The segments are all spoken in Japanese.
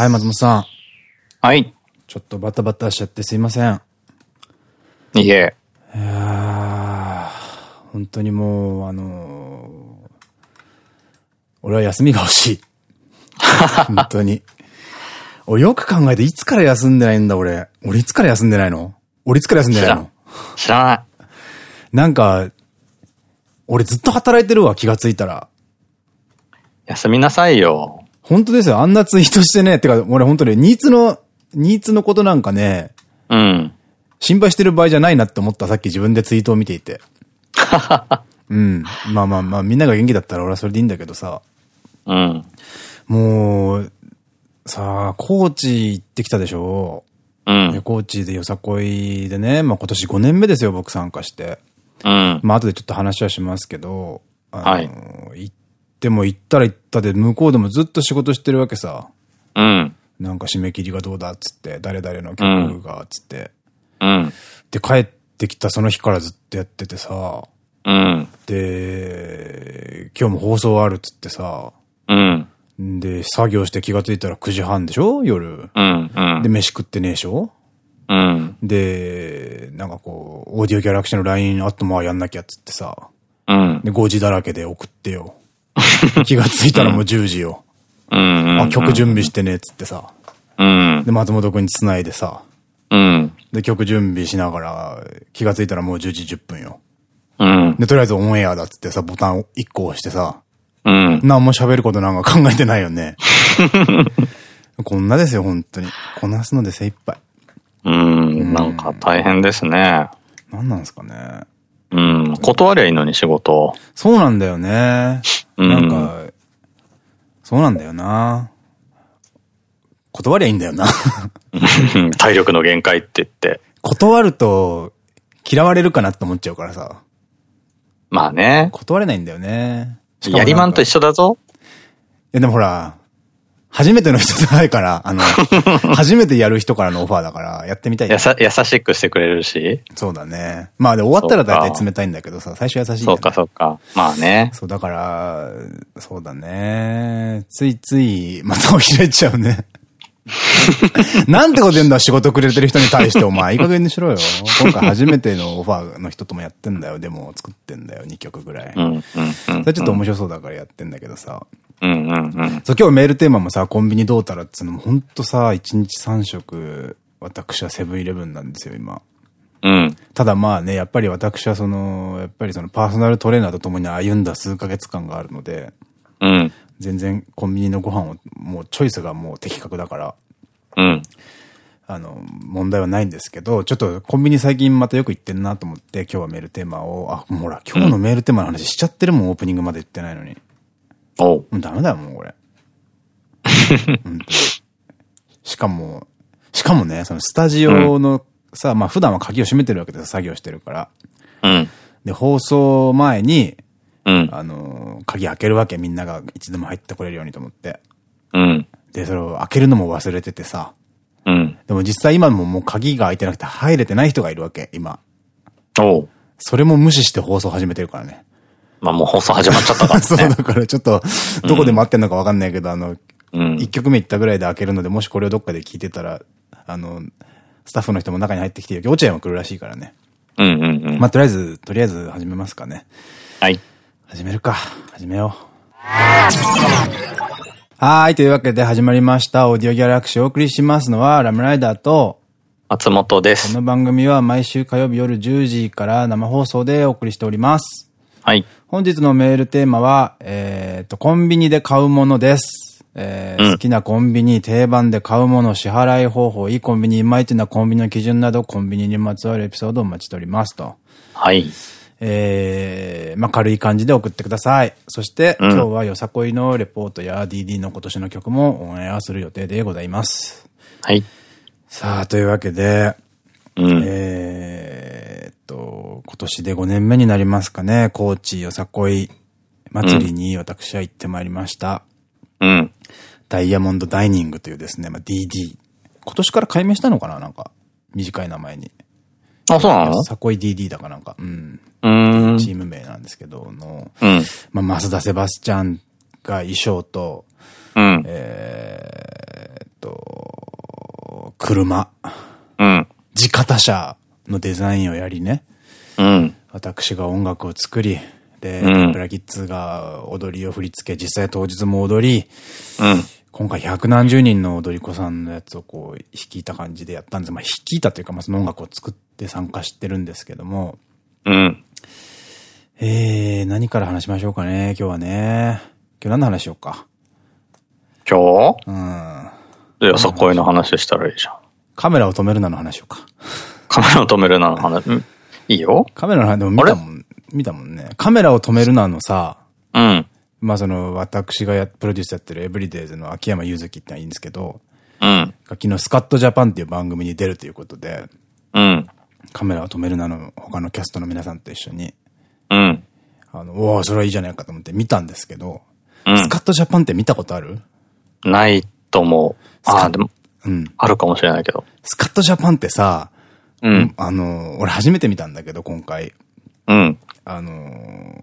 はい、松本さん。はい。ちょっとバタバタしちゃってすいません。いえ。いやー、本当にもう、あのー俺は休みが欲しい。本当に。俺よく考えて、いつから休んでないんだ、俺。俺いつから休んでないの？俺いつから休んでないの？知らない。なんか、俺ずっと働いてるわ、気がついたら。休みなさいよ。本当ですよ。あんなツイートしてね。てか、俺本当に、ニーツの、ニーツのことなんかね、うん。心配してる場合じゃないなって思った、さっき自分でツイートを見ていて。うん。まあまあまあ、みんなが元気だったら俺はそれでいいんだけどさ。うん。もう、さあ、高知行ってきたでしょうん。で高知でよさこいでね、まあ今年5年目ですよ、僕参加して。うん。まあ後でちょっと話はしますけど、あのはい行っても行ったら行ったで、向こうでもずっと仕事してるわけさ。うん。なんか締め切りがどうだっつって、誰々の曲がっつって。うん。で、帰ってきたその日からずっとやっててさ、うん。で、今日も放送あるっつってさ、うん。で、作業して気がついたら9時半でしょ？夜。うん。うん。で、飯食ってねえでしょ？うん。で、なんかこう、オーディオギャラクシーの LINE あっとまあやんなきゃっつってさ、うん。で、5時だらけで送ってよ。気がついたらもう10時よ。うん。あ、曲準備してねっつってさ。うん。で、松本くんに繋いでさ。うん。で、曲準備しながら、気がついたらもう10時10分よ。うん。で、とりあえずオンエアだっつってさ、ボタンを1個押してさ、うん。何も喋ることなんか考えてないよね。こんなですよ、本当に。こなすので精一杯。うん。なんか大変ですね。何なんですかね。うん。断りゃいいのに仕事。そうなんだよね。うんなんか、そうなんだよな。断りゃいいんだよな。う ん体力の限界って言って。断ると嫌われるかなって思っちゃうからさ。まあね。断れないんだよね。やりまんと一緒。緒だぞ。いやでもほら、初めての人じゃないから、あの、初めてやる人からのオファーだから、やってみたいやさ、優しくしてくれるし。そうだね。まあで終わったら大体冷たいんだけどさ、最初優しいそうか、そうか。まあね。そう、だから、そうだね。ついつい、また開いちゃうね。なんてこと言うんだ、仕事くれてる人に対して、お前、いい加減にしろよ。今回初めてのオファーの人ともやってんだよ。デモを作ってんだよ、2曲ぐらい。それちょっと面白そうだからやってんだけどさ。うん、うん、うん。そう、今日メールテーマもさ、コンビニどうたらっつうのも、ほんとさ、1日3食、私はセブンイレブンなんですよ、今。うん。ただまあね、やっぱり私はその、やっぱりそのパーソナルトレーナーと共に歩んだ数ヶ月間があるので、うん。全然コンビニのご飯を、もうチョイスがもう的確だから、うん。あの、問題はないんですけど、ちょっとコンビニ最近またよく行ってんなと思って、今日はメールテーマを、あ、ほら、今日のメールテーマの話しちゃってるもん、オープニングまで言ってないのに。おダメだよ、もうこれ。しかも、しかもね、そのスタジオのさ、まあ普段は鍵を閉めてるわけです作業してるから。うん。で、放送前に、うん。あの、鍵開けるわけ、みんながいつでも入ってこれるようにと思って。うん。で、それを開けるのも忘れててさ。うん。でも実際今ももう鍵が開いてなくて入れてない人がいるわけ、今。おう。それも無視して放送始めてるからね。まあもう放送始まっちゃったからね。そう、だからちょっと、どこで待ってんのかわかんないけど、あの、うん。一曲目行ったぐらいで開けるので、もしこれをどっかで聞いてたら、あの、スタッフの人も中に入ってきてる。落合も来るらしいからね。うんうんうん。まあ、とりあえず、とりあえず始めますかね。はい。始めるか。始めよう。はーい。というわけで始まりました。オーディオギャラクシーをお送りしますのは、ラムライダーと、松本でこす。の番組は毎週火曜日夜10時から生放送でお送りしております。はい。本日のメールテーマは、えっと、コンビニで買うものです。えーうん好きなコンビニ、定番で買うもの、支払い方法、いいコンビニ、いまいちなコンビニの基準など、コンビニにまつわるエピソードをお待ちしておりますと。はい。えー、まあ、軽い感じで送ってください。そして、うん今日はよさこいのレポートや DD の今年の曲もオンエアする予定でございます。はい。さあ、というわけで、うん。えーっと、今年で5年目になりますかね。高知よさこい祭りに私は行ってまいりました。うん。ダイヤモンドダイニングというですね、まあ、DD。今年から改名したのかななんか、短い名前に。あ、そうなの？よさこい DD だかなんか、うん。うーん。チーム名なんですけど、の、うん。まあ、増田セバスチャンが衣装と、うん。えーっと、車、うん。地方車のデザインをやりね、うん。私が音楽を作り、で、うんプラキッズが踊りを振り付け、実際当日も踊り、うん。今回百何十人の踊り子さんのやつをこう、率いた感じでやったんです。まあ、率いたというか、まあ、その音楽を作って参加してるんですけども、うん。えー、何から話しましょうかね、今日はね。今日何の話しようか。今日？うん。で、よさこいの話したらいいじゃん。カメラを止めるなの話しようか。カメラを止めるなの話。うんいいよカメラの話、でも見たもん、見たもんね。カメラを止めるなのさ、うん。まあその、私がや、プロデュースやってるエブリデイズの秋山祐月ってのはいいんですけど、うん。昨日スカットジャパンっていう番組に出るということで、うん。カメラを止めるなの他のキャストの皆さんと一緒に、うん。あの、おおそれはいいじゃないかと思って見たんですけど、うんスカットジャパンって見たことある？ないと思う。ああ、でも、うん。あるかもしれないけど。スカットジャパンってさ、うん。あの、俺初めて見たんだけど、今回。うん。あのー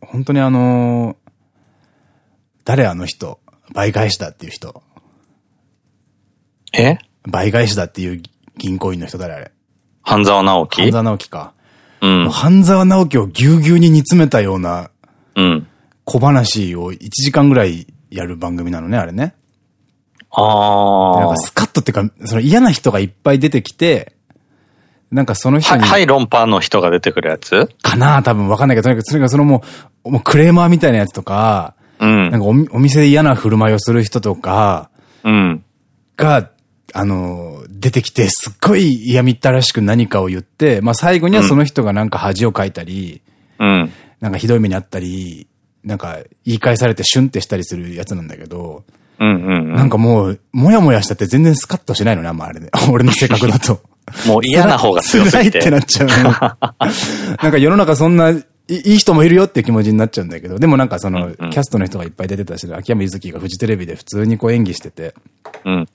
本当にあのー誰あの人倍返しだっていう人。え？倍返しだっていう銀行員の人誰あれ？半沢直樹？半沢直樹か。うん。半沢直樹をぎゅうぎゅうに煮詰めたようなうん。小話を1時間ぐらいやる番組なのね、あれね。なんあかスカッとっていうか、その嫌な人がいっぱい出てきて、なんかそのあ。人に、はい、はい、論破の人が出てくるやつ？かな多分わかんないけど、とにかくそれがそのもう、もうクレーマーみたいなやつとか、うんなん。かおみお店で嫌な振る舞いをする人とかうん。が、あの、出てきて、すっごい嫌みったらしく何かを言って、まあ最後にはその人がなんか恥をかいたり、うん。なんかひどい目にあったり、なんか言い返されてシュンってしたりするやつなんだけど、うんうんうん。なんかもう、もやもやしたって全然スカッとしないのね、あんまあれで。俺の性格だと。もう嫌な方が強す辛いぎ。っててなっちゃうね。なんか世の中そんないいいい人もいるよって気持ちになっちゃうんだけど、でもなんかその、うんうんキャストの人がいっぱい出てたし、秋山ゆずきがフジテレビで普通にこう演技してて、うん。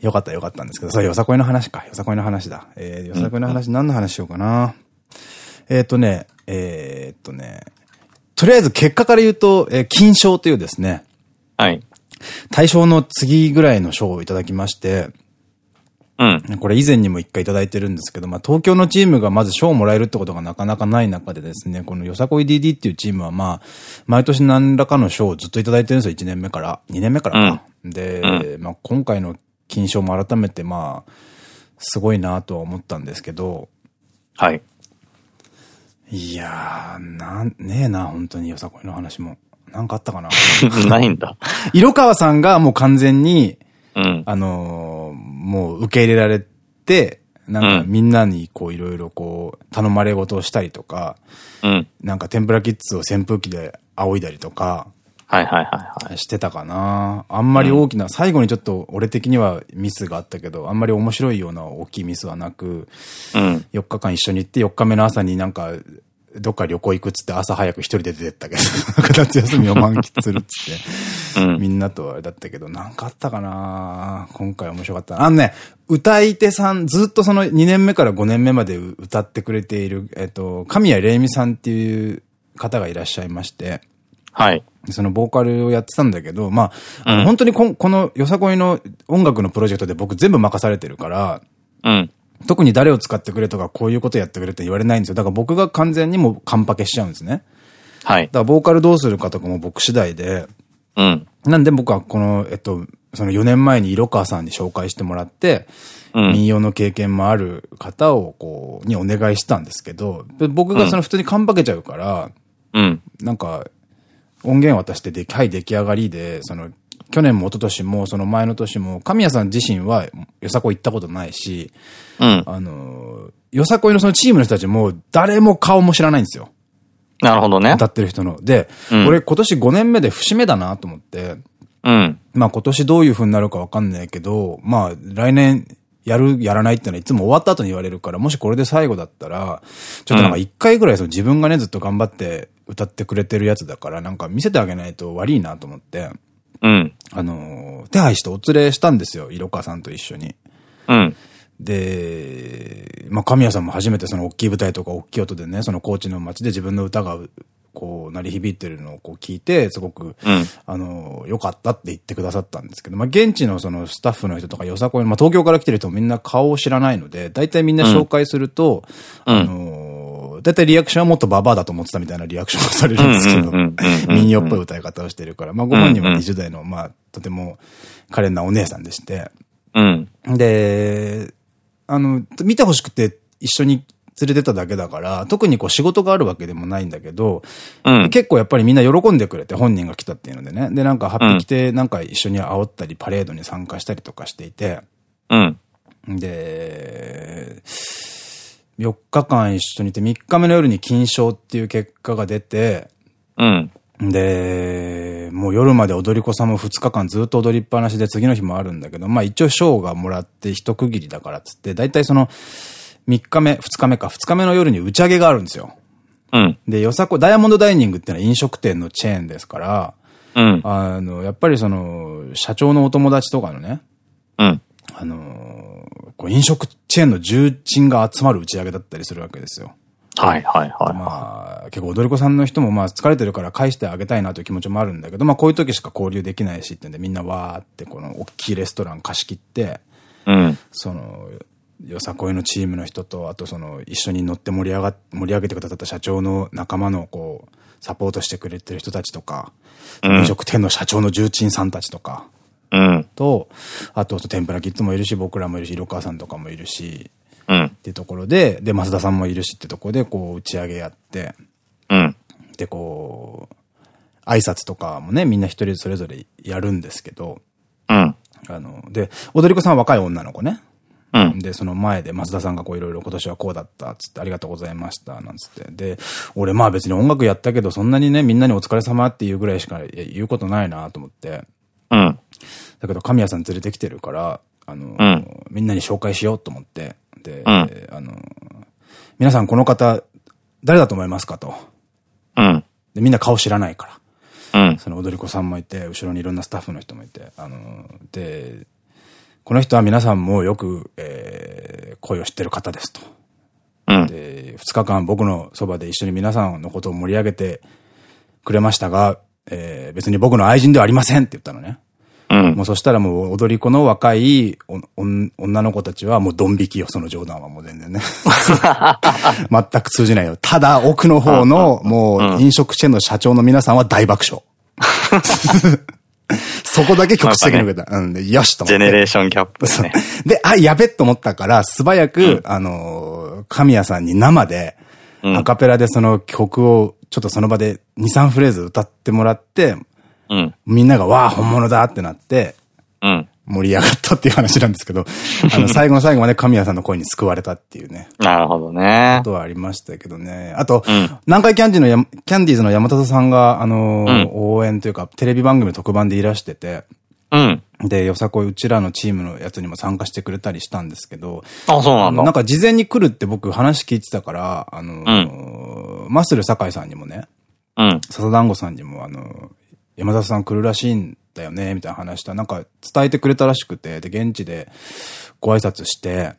よかったよかったんですけど、それよさこいの話か。よさこいの話だ。えー、よさこいの話、何の話しようかな。えっとね、えーっとね、とりあえず結果から言うと、えー金賞というですね、はい。大賞の次ぐらいの賞をいただきまして、うん。これ以前にも一回いただいてるんですけど、まあ東京のチームがまず賞をもらえるってことがなかなかない中でですね、このよさこい DD っていうチームはまあ、毎年何らかの賞をずっといただいてるんですよ、1年目から。2年目からか。で、まあ今回の金賞も改めてまあ、すごいなとは思ったんですけど、はい。いやー、なん、ねえな、本当によさこいの話も。なんかあったかな？ないんだ。色川さんがもう完全に、うん。あのーもう受け入れられて、なんかうんみんなにこういろいろこう頼まれ事をしたりとか、うん。なんか天ぷらキッズを扇風機で仰いだりとかはいはいはいはい。してたかな。あんまり大きな、最後にちょっと俺的にはミスがあったけど、あんまり面白いような大きいミスはなく、うん。4日間一緒に行って4日目の朝になんか、どっか旅行行くっつって朝早く一人で出てったけど、夏休みを満喫するっつって。うん。みんなとあれだったけど、なんかあったかな？今回面白かったな。あのね、歌い手さん、ずっとその2年目から5年目まで歌ってくれている、えっと、神谷玲美さんっていう方がいらっしゃいまして、はい。そのボーカルをやってたんだけど、まあ、あのうん本当にこんこのよさこいの音楽のプロジェクトで僕全部任されてるから、うん。特に誰を使ってくれとかこういうことやってくれって言われないんですよ。だから僕が完全にもうカンパケしちゃうんですね。はいだ。からボーカルどうするかとかも僕次第で、うん。なんで僕はこの、えっと、その4年前に色川さんに紹介してもらって、うん。民謡の経験もある方を、こう、にお願いしたんですけど、で僕がその普通にカンパけちゃうから、うん。なんか、音源渡してで、はい、出来上がりで、その、去年も一昨年も、その前の年も、神谷さん自身は、よさこい行ったことないし、うん。あの、よさこいのそのチームの人たちも、誰も顔も知らないんですよ。なるほどね。歌ってる人の。で、うん俺今年5年目で節目だなと思って、うん。まあ今年どういう風になるかわかんないけど、まあ来年やる、やらないってのはいつも終わった後に言われるから、もしこれで最後だったら、ちょっとなんか一回ぐらいその自分がねずっと頑張って歌ってくれてるやつだから、なんか見せてあげないと悪いなと思って、うん。あのー手配してお連れしたんですよ、色川さんと一緒に。うん。で、まあ神谷さんも初めてその大きい舞台とか大きい音でね、その高知の街で自分の歌がこう、鳴り響いてるのをこう聞いて、すごく、うん。あの、良かったって言ってくださったんですけど、まあ、現地のそのスタッフの人とかよさこい、まあ、東京から来てる人もみんな顔を知らないので、大体みんな紹介すると、うんあの、大体リアクションはもっとババアだと思ってたみたいなリアクションをされるんですけど、民謡っぽい歌い方をしてるから、まあ、ご本人は20代の、まあ、とても可憐なお姉さんでして、うん。で、あの、見てほしくて一緒に連れてただけだから、特にこう仕事があるわけでもないんだけど、うん。結構やっぱりみんな喜んでくれて、本人が来たっていうのでね。で、なんか、ハッピー来て、なんか一緒に煽ったり、パレードに参加したりとかしていて、うん。で、4日間一緒にいて、3日目の夜に金賞っていう結果が出て、うん。で、もう夜まで踊り子さんも2日間ずっと踊りっぱなしで次の日もあるんだけど、まあ一応賞がもらって一区切りだからっつって、だいたいその3日目、2日目か、2日目の夜に打ち上げがあるんですよ。うん。で、よさこ、ダイヤモンドダイニングってのは飲食店のチェーンですから、うん。あの、やっぱりその、社長のお友達とかのね、うん。あのこう飲食チェーンの重鎮が集まる打ち上げだったりするわけですよ。はいはいはい。まあ、結構踊り子さんの人もまあ疲れてるから返してあげたいなという気持ちもあるんだけど、まあこういう時しか交流できないしってんでみんなわーってこの大きいレストラン貸し切って、うん。その、よさこいのチームの人と、あとその一緒に乗って盛り上が、盛り上げてくださった社長の仲間のこう、サポートしてくれてる人たちとか、うん飲食店の社長の重鎮さんたちとか、うん。と、あと、天ぷらキッズもいるし、僕らもいるし、色川さんとかもいるし、うん。っていうところで、で、増田さんもいるしってところで、こう、打ち上げやって、うん。で、こう、挨拶とかもね、みんな一人それぞれやるんですけど、うん。あの、で、踊り子さんは若い女の子ね。うん。で、その前で増田さんがこういろいろ今年はこうだった、つってありがとうございました、なんつって。で、俺まあ別に音楽やったけど、そんなにね、みんなにお疲れ様っていうぐらいしか言うことないなと思って。うん。だけど神谷さん連れてきてるから、あの、んみんなに紹介しようと思って。で、うんあの、皆さんこの方、誰だと思いますかと。うん。で、みんな顔知らないから。うん。その踊り子さんもいて、後ろにいろんなスタッフの人もいて、あの、で、この人は皆さんもよく、えー、声を知ってる方ですと。うん。で、二日間僕のそばで一緒に皆さんのことを盛り上げてくれましたが、えー、別に僕の愛人ではありませんって言ったのね。うん。もうそしたらもう踊り子の若い女の子たちはもうドン引きよ、その冗談はもう全然ね。全く通じないよ。ただ奥の方のもう飲食チェーンの社長の皆さんは大爆笑。そこだけ局地的に受けた。うんで、よしと思って。ジェネレーションギャップですね。で、あ、やべっと思ったから、素早く、あのー、神谷さんに生で、うんアカペラでその曲を、ちょっとその場で2、3フレーズ歌ってもらって、うん。みんなが、わあ、本物だってなって、うん。盛り上がったっていう話なんですけど、あの、最後の最後まで神谷さんの声に救われたっていうね、なるほどねこ。とはありましたけどね。あと、うん南海キャンディーのや、キャンディーズの山里さんが、あのーうん応援というか、テレビ番組の特番でいらしてて、うん。で、よさこいうちらのチームのやつにも参加してくれたりしたんですけど、あ、そうなんだ。なんか事前に来るって僕話聞いてたから、あのーマッスル酒井さんにもね、うん。笹団子さんにもあのー山里さん来るらしいんだよね、みたいな話したら、なんか伝えてくれたらしくて、で、現地でご挨拶して、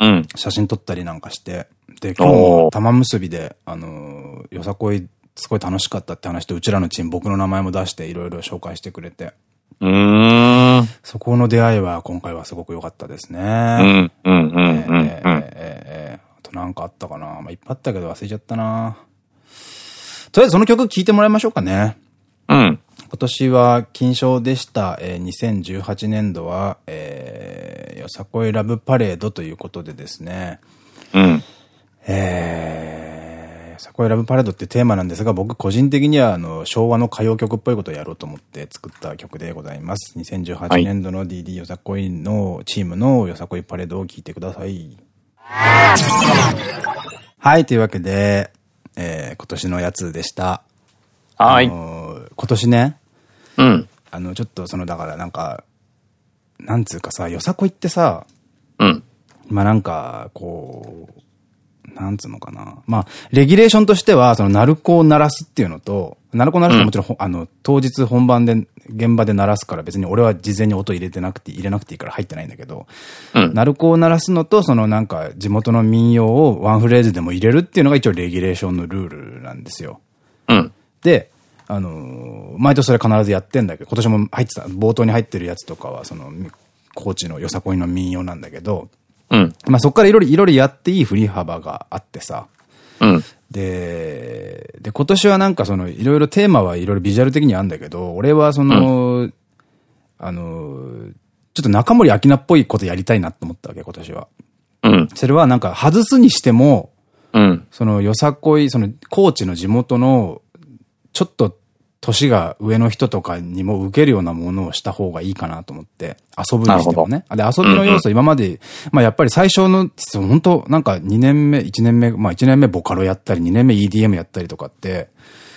うん。写真撮ったりなんかして、で、今日も玉結びで、あのーよさこい、すごい楽しかったって話と、うちらのチーム僕の名前も出していろいろ紹介してくれて、うーん。そこの出会いは今回はすごく良かったですね。うん。うん。うん。あとなんかあったかなまあ、いっぱいあったけど忘れちゃったなとりあえずその曲聴いてもらいましょうかね。うん。今年は金賞でした。えー2018年度は、えー、よさこいラブパレードということでですね。うん。えー、よさこいラブパレードってテーマなんですが、僕個人的にはあの昭和の歌謡曲っぽいことをやろうと思って作った曲でございます。2018年度の DD よさこいのチームのよさこいパレードを聴いてください。はい、というわけで、えー、今年のやつでした。はい。あのー今年ね、うん。あの、ちょっとその、だからなんか、なんつうかさ、よさこいってさ、うん。まあなんか、こう、なんつうのかな。まあ、レギュレーションとしては、その、鳴子を鳴らすっていうのと、鳴子を鳴らすのはもちろん、ほあの、当日本番で、現場で鳴らすから別に俺は事前に音入れてなくて、入れなくていいから入ってないんだけど、うん。鳴子を鳴らすのと、そのなんか、地元の民謡をワンフレーズでも入れるっていうのが一応レギュレーションのルールなんですよ。うん。で、あのー毎年それ必ずやってんだけど、今年も入ってた、冒頭に入ってるやつとかは、その、高知のよさこいの民謡なんだけど、うん。まあそこからいろいろ、いろいろやっていい振り幅があってさ、うん。で、で、今年はなんかその、いろいろテーマはいろいろビジュアル的にあるんだけど、俺はその、あの、ちょっと中森明菜っぽいことやりたいなと思ったわけ、今年は。うん。それはなんか外すにしても、うん。そのよさこい、その高知の地元の、ちょっと年が上の人とかにも受けるようなものをした方がいいかなと思って、遊ぶにしてもね。で、遊びの要素今まで、まあやっぱり最初の、本当なんか2年目、1年目、まあ1年目ボカロやったり、2年目 EDM やったりとかって、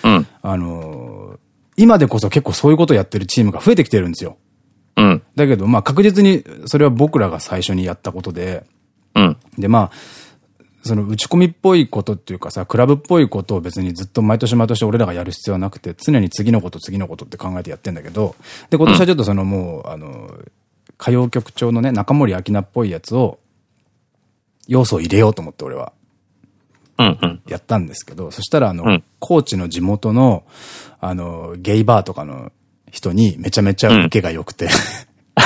うん。あのー今でこそ結構そういうことやってるチームが増えてきてるんですよ。うん。だけど、まあ確実にそれは僕らが最初にやったことで、うん。で、まあ、その打ち込みっぽいことっていうかさ、クラブっぽいことを別にずっと毎年毎年俺らがやる必要はなくて、常に次のこと次のことって考えてやってんだけど、で、今年はちょっとそのもう、あの、歌謡曲調のね、中森明菜っぽいやつを、要素を入れようと思って俺はうん。うん。やったんですけど、そしたらあの、うん高知の地元の、あの、ゲイバーとかの人にめちゃめちゃ受けが良くて、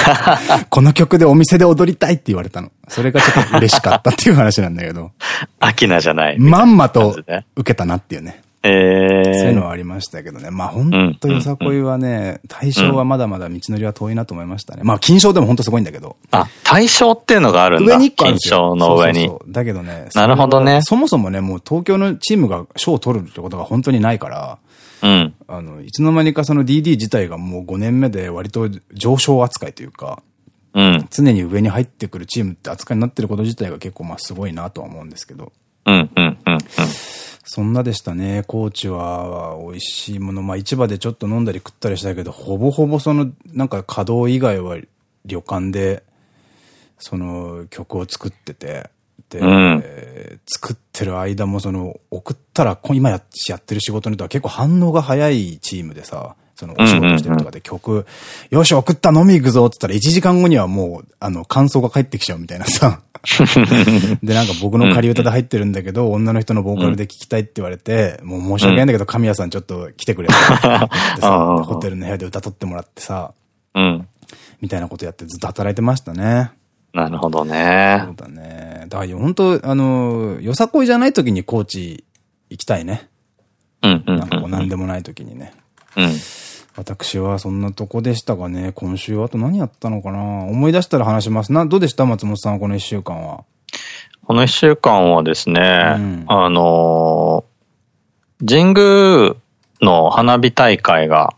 この曲でお店で踊りたいって言われたの。それがちょっと嬉しかったっていう話なんだけど。アキナじゃない。まんまと受けたなっていうね。ええそういうのはありましたけどね。まあ本当よさこいはね、対象はまだまだ道のりは遠いなと思いましたね。まあ金賞でも本当すごいんだけど。あ、対象っていうのがあるんだ。上に1個あるんですよ。金賞の上にそう。そうだけどね。なるほどねそもそもね、もう東京のチームが賞を取るってことが本当にないから、うん。あの、いつの間にかその DD 自体がもう5年目で割と上昇扱いというか、うん。常に上に入ってくるチームって扱いになってること自体が結構まあすごいなとは思うんですけど。うん。うん。うん。そんなでしたね。高知は美味しいもの。まあ市場でちょっと飲んだり食ったりしたけど、ほぼほぼその、なんか稼働以外は旅館で、その曲を作ってて、で、うんえー作ってる間もその、送ったら、こ今ややってる仕事の人は結構反応が早いチームでさ、そのお仕事してるとかで曲、よし送った飲み行くぞって言ったら1時間後にはもう、あの、感想が返ってきちゃうみたいなさ。で、なんか僕の仮歌で入ってるんだけど、女の人のボーカルで聞きたいって言われて、もう申し訳ないんだけど、神谷さんちょっと来てくれって ホテルの部屋で歌取ってもらってさ、うん。みたいなことやってずっと働いてましたね。なるほどねそ。うだね。だから本当あの、よさこいじゃない時に高知行きたいね。うん。うん。なんかこう何でもない時にね。うん。私はそんなとこでしたがね、今週はあと何やったのかな思い出したら話します。な、どうでした？松本さんはこの一週間は。この一週間はですね、んあのー神宮の花火大会が、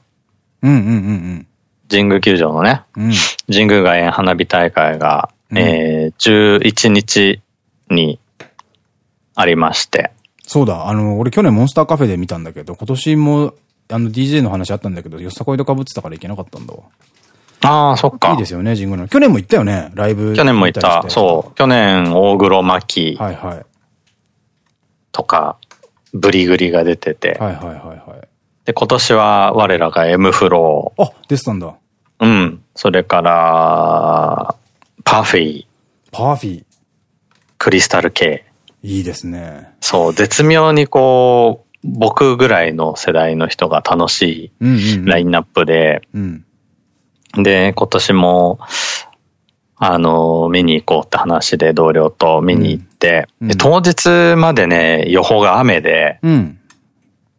うんうんうん神宮球場のね、うん。うん。神宮外苑花火大会が、うんえー、11日にありまして、そうだ、あの、俺去年モンスターカフェで見たんだけど、今年も、あの DJ の話あったんだけど、よさこいと被ってたから行けなかったんだわ。ああ、そっか。いいですよね、神宮の。去年も行ったよね、ライブ。去年も行った。そう。去年、大黒摩季はいはい。とか、ブリグリが出てて、はいはいはいはい。で、今年は我らが M フロあ、出てたんだ。ー、うん。それから、パフィー、パーフィー。クリスタル K。いいですね。そう、絶妙にこう、僕ぐらいの世代の人が楽しうんうん、ういん。ラインナップで、うん。で、今年も、あの、見に行こうって話で同僚と見に行って、うんで当日までね、予報が雨で、うん。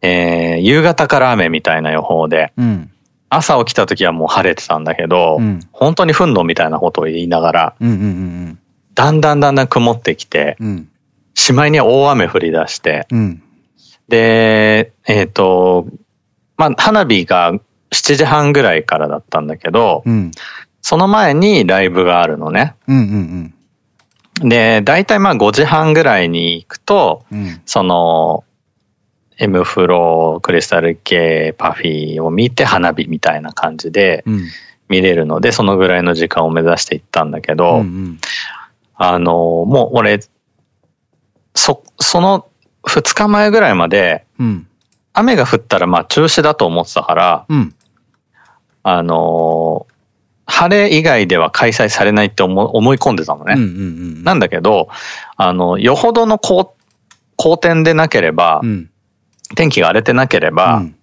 えー夕方から雨みたいな予報で、うん。朝起きた時はもう晴れてたんだけど、うん本当に憤怒みたいなことを言いながら、だんだんだんだん曇ってきて、うん。うん。しまいには大雨降り出して、うん。で、えっ、と、まあ、花火が7時半ぐらいからだったんだけど、うん。その前にライブがあるのね。で、だいたいまあ5時半ぐらいに行くと。その、M フロー、クリスタル系、パフィーを見て花火みたいな感じでうん。見れるので、そのぐらいの時間を目指して行ったんだけど、うんうん。あの、もう俺、そ、その2日前ぐらいまで、うん。雨が降ったらまあ中止だと思ってたから、うん。あの、晴れ以外では開催されないって思思い込んでたのね。うんうんうん。なんだけど、あの、よほどの好好天でなければ、うん。天気が荒れてなければ、うん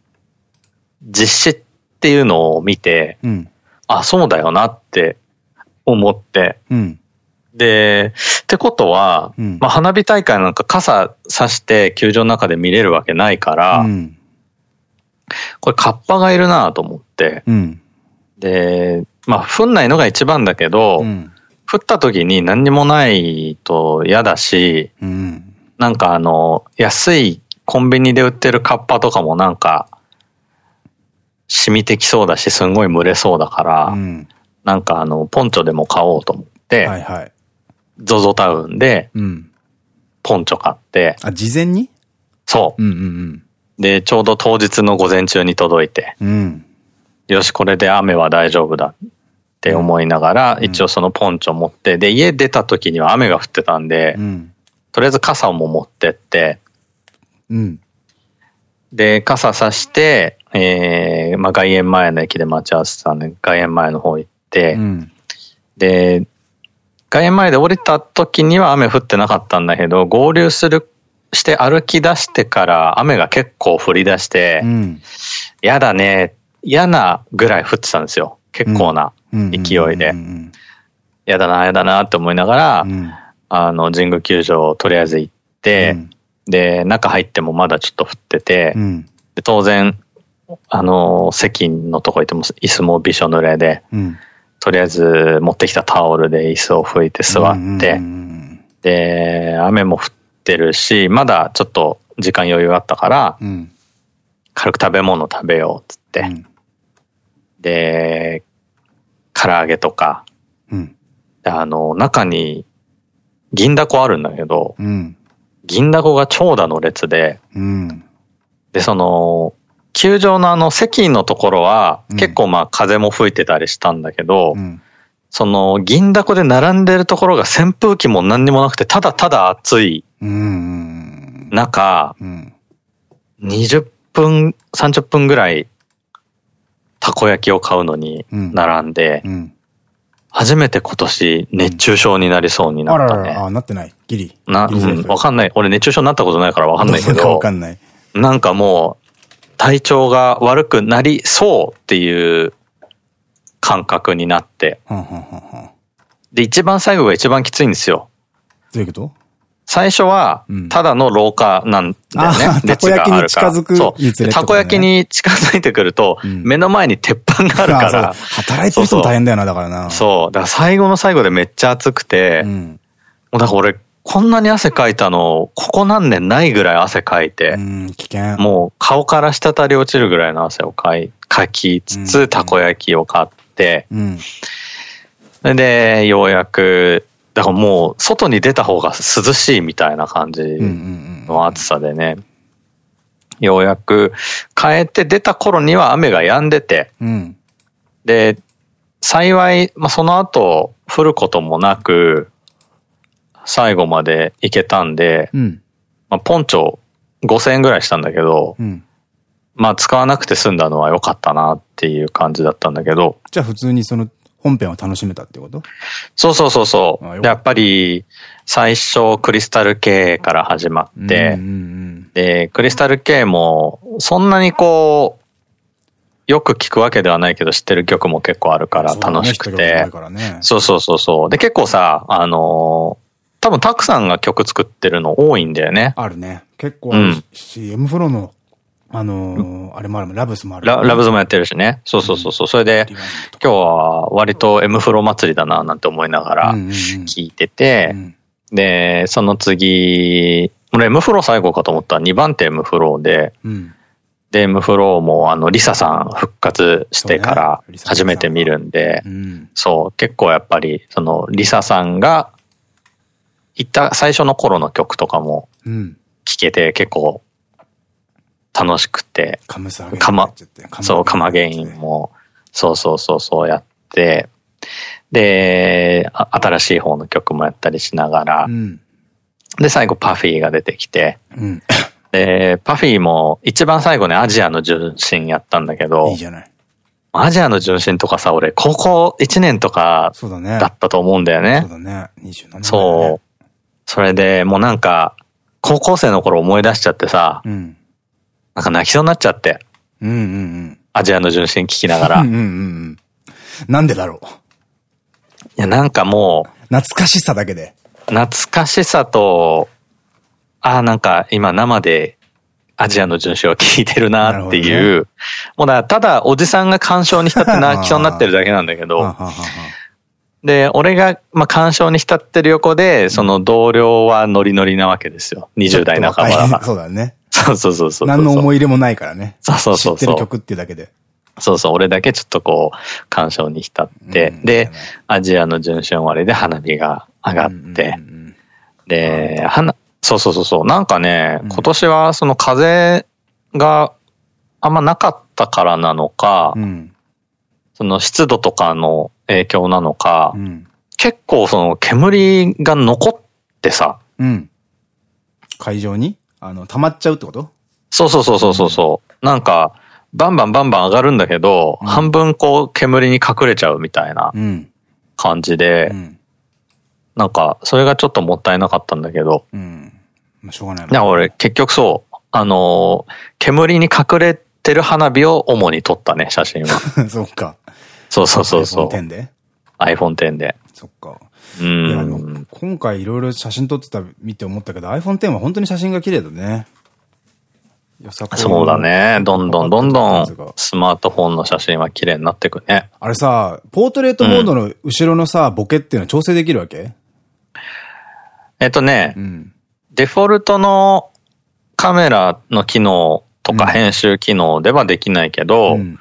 実施っていうのを見て、うん。あ、そうだよなって思って、うん。で、ってことは、うんまあ花火大会なんか傘さして球場の中で見れるわけないから、うん。これカッパがいるなと思って、うん。で、まあ降んないのが一番だけど、うん。降った時に何にもないと嫌だし、うん。なんかあの、安いコンビニで売ってるカッパとかもなんか、染みてきそうだし、すんごい蒸れそうだから、うん。なんかあの、ポンチョでも買おうと思って、はいはい。ゾゾタウンでうん。ポンチョ買って、あ、事前に？そうんうんう。で、ちょうど当日の午前中に届いて、うん。うん。よし、これで雨は大丈夫だって思いながら、うん一応そのポンチョ持って、で、家出た時には雨が降ってたんで、うん。とりあえず傘も持ってって、うん。で、傘さして、えー、まあ、外苑前の駅で待ち合わせてたんで、外苑前の方行って、うん。で、外苑前で降りた時には雨降ってなかったんだけど、合流する、して歩き出してから雨が結構降り出して、うん。やだね、嫌なぐらい降ってたんですよ。結構なうん。勢いでう。ん。やだな、やだなって思いながら、うん。あの、神宮球場とりあえず行って、で、中入ってもまだちょっと降ってて、うん。で当然、あの、席のとこ行っても椅子もびしょ濡れで、うん。とりあえず持ってきたタオルで椅子を拭いて座って、うん。で、雨も降ってるし、まだちょっと時間余裕があったから、うん。軽く食べ物食べようっつって、うん。で、唐揚げとか、あの、中に銀だこあるんだけど、うん。銀だこが長蛇の列で、うん。で、その、球場のあの席のところはうん結構まあ風も吹いてたりしたんだけど、うん。その銀だこで並んでるところが扇風機も何にもなくて、ただただ暑いうん。中、うん。20分、30分ぐらいたこ焼きを買うのにうん並んで、うん。初めて今年熱中症になりそうになったね。あららら、あ、なってない。ギリ。な、うん、わかんない。俺熱中症になったことないからわかんないけどわど、かんない。なんかもう、体調が悪くなりそうっていう感覚になって。で、一番最後が一番きついんですよ。どういうこと？最初はうん、ただの廊下なんだよね。たこ焼きに近づくそう。たこ焼きに近づいてくると、うん。目の前に鉄板があるから、働いてる人も大変だよな、だからな。そう。だから最後の最後でめっちゃ暑くて、もうだから俺、こんなに汗かいたの、ここ何年ないぐらい汗かいて。もう顔から滴り落ちるぐらいの汗をかい、かきつうん。つ、たこ焼きを買って、で、ようやく、だからもう、外に出た方が涼しいみたいな感じ。の暑さでね、ようやく変えて出た頃には雨が止んでて、うん。で、幸い、まあ、その後降ることもなく、最後まで行けたんで、うん。まあ、ポンチョ5000円ぐらいしたんだけど、うん。まあ使わなくて済んだのは良かったなっていう感じだったんだけど、じゃあ普通にその本編を楽しめたってこと？そうそうそうそう。でやっぱり最初クリスタル系から始まって、うんうんで、クリスタル系もそんなにこう、よく聞くわけではないけど知ってる曲も結構あるから楽しくそうだねね。そうそうそうそう。で、結構さ、あのー多分たくさんが曲作ってるの多いんだよね。あるね。結構あるし、M フロの、あのー、あれもある、ラブスもある。ララブズもやってるしね。そうそうそうそう。それで、今日は割と M フロ祭りだななんて思いながら聞いてて、うんで、その次、俺 M フロ最後かと思ったら2番手 M フロで、うん。で、M フロもあの、リサさん復活してから初めて見るんで、うん。そう、結構やっぱり、その、リサさんが、行った最初の頃の曲とかもうん。聴けて結構楽しくて、カムサカマそう、カマゲイン。も、そうそうそうそうやって、で、あ新しい方の曲もやったりしながらう、ん。で、最後パフィーが出てきて、うん。で、パフィーも一番最後にアジアの純真やったんだけどいい、じゃない。アジアの純真とかさ、俺高校1年とかそうだね。だったと思うんだよねそう。だね。27年ね。そう。それでもうなんか、高校生の頃思い出しちゃってさ、うん。なんか泣きそうになっちゃって。うんうんアジアの純真聞きながら。うんうんうん。なんでだろう。いや、なんかも懐かしさだけで。う、懐かしさと、ああ、なんか今生でアジアの純真を聞いてるなっていう、もうだただおじさんが鑑賞に浸って泣きそうになってるだけなんだけど、で、俺が、まあ、に浸ってる横で、その同僚はノリノリなわけですよ。20代半ばだから。そうだね。そうそうそうそう。何の思い入れもないからね。そうそうそう知ってる曲っていうだけで。そうそう、俺だけちょっとこう、鑑賞に浸って、うんで、アジアの純春終わりで花火が上がって、で、花、そうそうそうそう、なんかね、うん今年はその風があんまなかったからなのか、うん。その湿度とかの影響なのか、うん。結構その煙が残ってさ、うん。会場に？あの、溜まっちゃうってこと？そうそうそうそうそうそう、なんか、バンバンバンバン上がるんだけど、うん半分こう煙に隠れちゃうみたいなうん。感じで、うん。なんか、それがちょっともったいなかったんだけど、うん。まあ、しょうがない俺、結局そう、あのー煙に隠れてる花火を主に撮ったね、写真は。俺。そうか。そうそうそうそう。10で？iPhone X で。そっか。うん。も今回いろいろ写真撮ってた、見て思ったけど、iPhone X は本当に写真が綺麗だね。そうだね。どんどんどんどんスマートフォンの写真は綺麗になってくね。あれさ、ポートレートモードの後ろのさ、ボケっていうのは調整できるわけ？えっとねう、ん。デフォルトのカメラの機能とかうん編集機能ではできないけど、うん。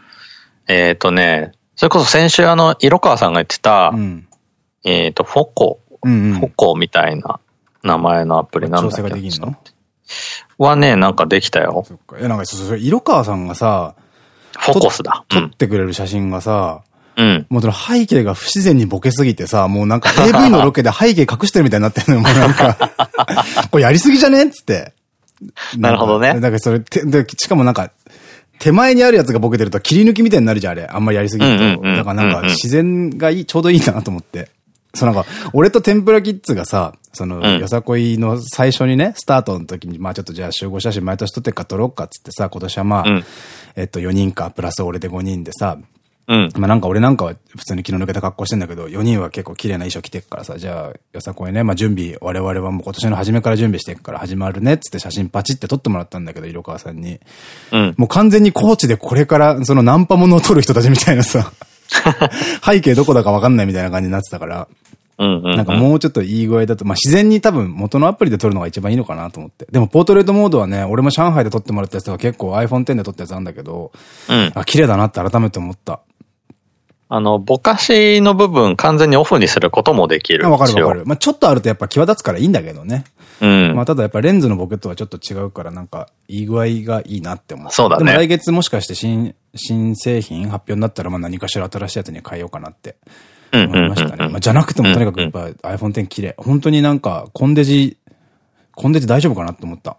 えっとね、それこそ先週あの、色川さんが言ってた、うん。えっと、フォコ、うんうん。フォコみたいな名前のアプリなんだ調整っけができんの？はね、なんかできたよ。そっか。いや、なんか、そうそう、色川さんがさ、フォコスだ。う撮っん。てくれる写真がさ、うん。もうその背景が不自然にボケすぎてさ、もうなんか AV のロケで背景隠してるみたいになってるのよ、もうなんか。これやりすぎじゃね？っつって。なるほどねんかだからそれ、てでしかもなんか、手前にあるやつがボケてると切り抜きみたいになるじゃん、あれ。あんまりやりすぎると。だからなんか自然がいい、ちょうどいいなと思って。そうなんか、俺と天ぷらキッズがさ、その、んよさこいの最初にね、スタートの時に、まあちょっとじゃあ集合写真毎年撮ってっか撮ろうかっつってさ、今年はまあ、うんえっと4人か、プラス俺で5人でさ、うん。まあなんか俺なんかは普通に気の抜けた格好してんだけど、4人は結構綺麗な衣装着てっからさ、じゃあ、よさこいね、まあ準備、我々はもう今年の初めから準備してっから始まるねっつって写真パチって撮ってもらったんだけど、色川さんに。うん。もう完全にコーチでこれからそのナンパものを撮る人たちみたいなさ、背景どこだかわかんないみたいな感じになってたから。なんかもうちょっといい具合だと、まあ自然に多分元のアプリで撮るのが一番いいのかなと思って。でもポートレートモードはね、俺も上海で撮ってもらったやつとか結構 iPhone X で撮ったやつなんだけど、うん。あ、綺麗だなって改めて思った。あの、ぼかしの部分完全にオフにすることもできる。あわかるわかる。まあちょっとあるとやっぱ際立つからいいんだけどね。うん。まあただやっぱレンズのボケとはちょっと違うからなんかいい具合がいいなって思う。そうだねでも来月もしかして新、新製品発表になったらまあ何かしら新しいやつに変えようかなってうん思いましたね。まあじゃなくてもとにかくやっぱ iPhone X 綺麗。本当になんかコンデジ、コンデジ大丈夫かなって思った。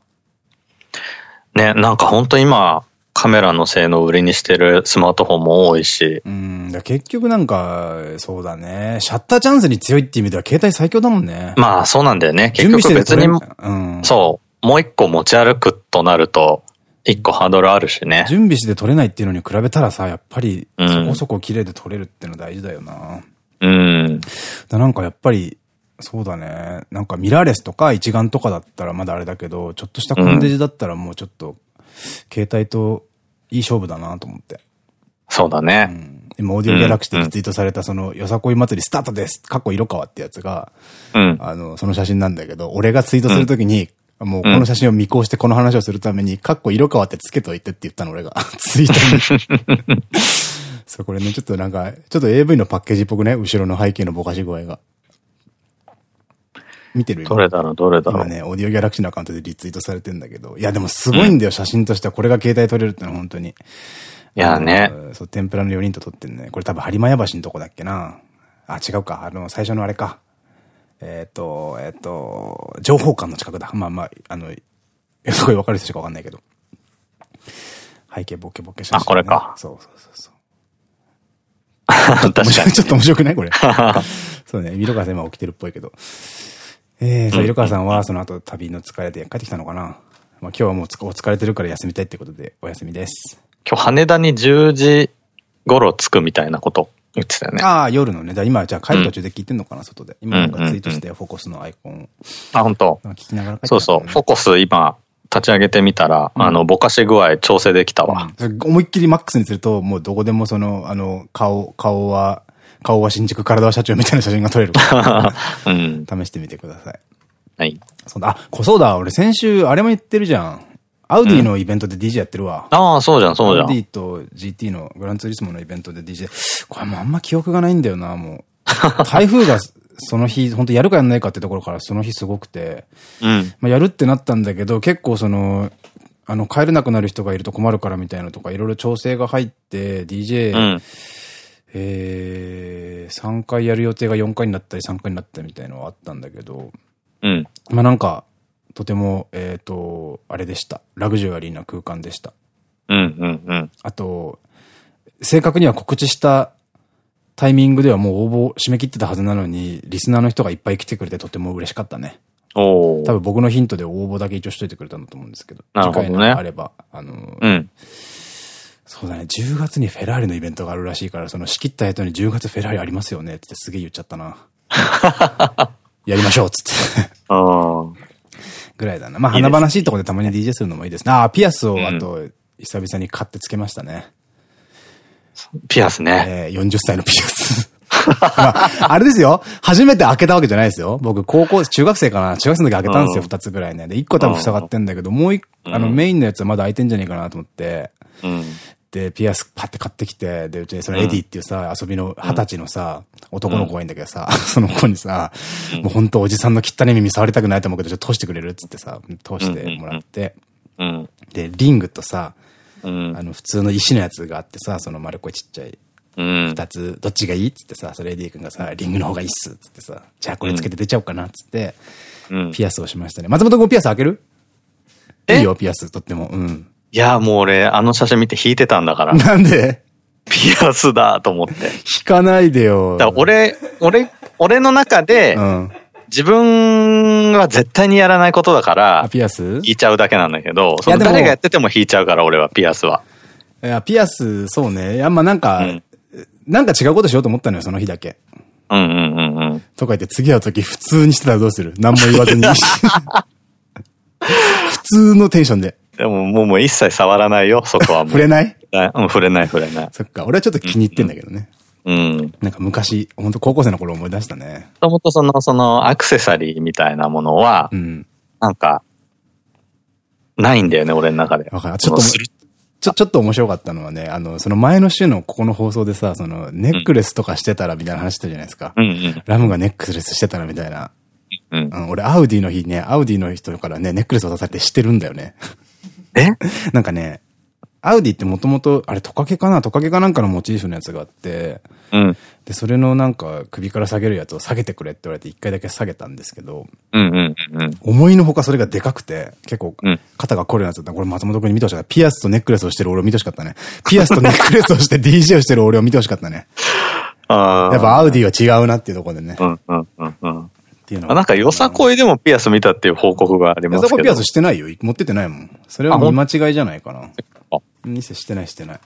ね、なんか本当今、カメラの性能を売りにしてるスマートフォンも多いし、うん。結局なんか、そうだね。シャッターチャンスに強いっていう意味では携帯最強だもんね。まあそうなんだよね。結準備して局別に、うん。そう、もう一個持ち歩くとなると、一個ハードルあるしね。準備して撮れないっていうのに比べたらさ、やっぱりうんそこそこ綺麗で撮れるっていうの大事だよな。うん。だなんかやっぱり、そうだね。なんかミラーレスとか一眼とかだったらまだあれだけど、ちょっとしたコンデジだったらもうちょっと、携帯といい勝負だなと思って。そうだね。うん今、オーディオギャラクシーでリツイートされたその、よさこい祭りスタートです過去色川ってやつが、うん。あの、その写真なんだけど、俺がツイートするときに、もうこの写真を見越してこの話をするために、カッコ色川ってつけといてって言ったの俺が。ツイートに。そう、これね、ちょっとなんか、ちょっと AV のパッケージっぽくね、後ろの背景のぼかし具合が。見てるどれだろう、どれだろう？今ね、オーディオギャラクシーのアカウントでリツイートされてんだけど。いや、でもすごいんだよ、写真としては。これが携帯撮れるってのは本当に。いやね。そう、天ぷらの4人と撮ってんね。これ多分播磨屋橋のとこだっけな。あ、違うか。あの、最初のあれか。えっ、と、えっ、と、情報館の近くだ。まあまあ、あの、すごいわかる人しかわかんないけど。背景ボケボケ写真、あこれかそうそうそうそう。確かに。ちょっと面白くないこれ。そうね、色川さん今起きてるっぽいけど。えー、そう、色川さんはその後旅の疲れで帰ってきたのかな。まあ今日はもうつお疲れてるから休みたいってことでお休みです。今日羽田に10時頃着くみたいなこと言ってたよね。ああ、夜のね。今、じゃあ帰る途中で聞いてんのかな、外で。今なんかツイートして、フォコスのアイコン。あ、本当。聞きながらそうそう。フォコス今、立ち上げてみたら、あの、ぼかし具合調整できたわ。思いっきりマックスにすると、もうどこでもその、あの、顔、顔は、顔は新宿、体は社長みたいな写真が撮れるから。うん。試してみてください。はい。そうだ、あ、そうだ、俺先週、あれも言ってるじゃん。アウディのイベントで DJ やってるわ。うん、ああ、そうじゃん、そうじゃん。アウディと GT のグランツーリスモのイベントで DJ。これもうあんま記憶がないんだよな、もう。台風がその日、本当やるかやんないかってところからその日すごくて。うん。まあやるってなったんだけど、結構その、あの、帰れなくなる人がいると困るからみたいなのとか、いろいろ調整が入って、DJ、うん、えー、3回やる予定が4回になったり3回になったりみたいなのはあったんだけど、うん。まあなんか、とても、えっ、ー、と、あれでした。ラグジュアリーな空間でした。うんうんうん。あと、正確には告知したタイミングではもう応募締め切ってたはずなのに、リスナーの人がいっぱい来てくれてとても嬉しかったね。お多分僕のヒントで応募だけ一応しといてくれたんだと思うんですけど。なるほどね。次回あれば、あの、うん。そうだね、10月にフェラーリのイベントがあるらしいから、その仕切った後に10月フェラーリありますよねってすげえ言っちゃったな。やりましょうっつってぐらいだな。まあ、華々しいとこでたまに DJ するのもいいですね。ああ、ピアスを、あと、久々に買ってつけましたね。ピアスね。えー、40歳のピアス。まあ、あれですよ。初めて開けたわけじゃないですよ。僕、高校、中学生かな。中学生の時開けたんですよ、二、つぐらいね。で、一個多分塞がってんだけど、もう一個、あの、メインのやつはまだ開いてんじゃねえかなと思って、うん、で、ピアスパって買ってきて、で、うちにそのエディっていうさ、遊びの二十歳のさ、男の子がいいんだけどさ、その子にさ、もうほんとおじさんの汚い耳触りたくないと思うけど、ちょっと通してくれるっつってさ、通してもらって、で、リングとさ、あの、普通の石のやつがあってさ、その丸っこいちっちゃい。二つ、どっちがいいっつってさ、それエディ君がさ、リングの方がいいっすっつってさ、じゃあこれつけて出ちゃおうかなっつって、ピアスをしましたね。松本君ピアス開ける？いいよ、ピアス、とっても。うん。いや、もう俺、あの写真見て弾いてたんだから。なんで？ピアスだと思って。弾かないでよ。だ俺、俺、俺の中で、うん、自分は絶対にやらないことだから、ピアス？弾いちゃうだけなんだけど、その誰がやってても弾いちゃうから、俺はピアスは。いや、ピアス、そうね。いや、まあなんか、うん、なんか違うことしようと思ったのよ、その日だけ。うんうんうんうん。とか言って次会う時普通にしてたらどうする？何も言わずに。普通のテンションで。でももうもう一切触らないよ、そこはもう。触れない？うん、触れない触れない。そっか、俺はちょっと気に入ってんだけどね。うん。なんか昔、本当高校生の頃思い出したね。もともとその、そのアクセサリーみたいなものは、うん、なんか、ないんだよね、俺の中で。わかる。ちょっと、ちょ、ちょっと面白かったのはね、あの、その前の週のここの放送でさ、その、ネックレスとかしてたらみたいな話したじゃないですか。うんうん、ラムがネックレスしてたらみたいな。うん、俺、アウディの日ね、アウディの人からね、ネックレスを出されてしてるんだよね。え？なんかね、アウディってもともと、あれトカゲかな？トカゲかなんかのモチーフのやつがあって、うん、で、それのなんか首から下げるやつを下げてくれって言われて一回だけ下げたんですけど、思いのほかそれがでかくて、結構肩が凝るやつだった。これ松本君に見てほしかった。ピアスとネックレスをしてる俺を見てほしかったね。ピアスとネックレスをして DJ をしてる俺を見てほしかったね。やっぱアウディは違うなっていうところでね。うんうんうんうん。っていうのは。なんか、よさこいでもピアス見たっていう報告がありますけど。よさこいピアスしてないよ。持ってってないもん。それは見間違いじゃないかな。見せしてないしてない。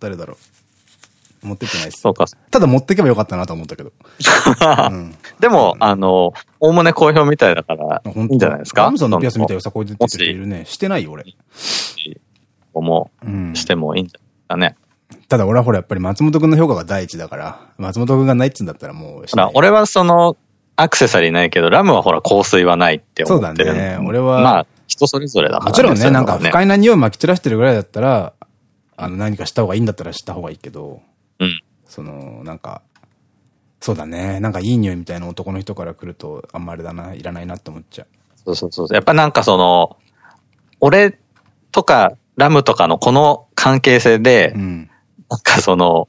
誰だろう。持ってってないです。そうか。ただ持ってけばよかったなと思ったけど。うん、でも、あの、おおむね好評みたいだから、いいんじゃないですか？アムソンのピアス見たよさこいでってるね。してないよ、俺。思う。してもいいんじゃないかね。ただ俺はほらやっぱり松本くんの評価が第一だから、松本くんがないっつうんだったらもう。俺はその、アクセサリーないけど、ラムはほら香水はないって思ってる。そうだね。俺は。まあ、人それぞれだから、ね。もちろんね、なんか不快な匂い撒き散らしてるぐらいだったら、あの、何かした方がいいんだったらした方がいいけど、うん。その、なんか、そうだね。なんかいい匂いみたいな男の人から来ると、あんまりだな、いらないなって思っちゃう。そうそうそう。やっぱなんかその、俺とかラムとかのこの関係性で、うん、なんかその、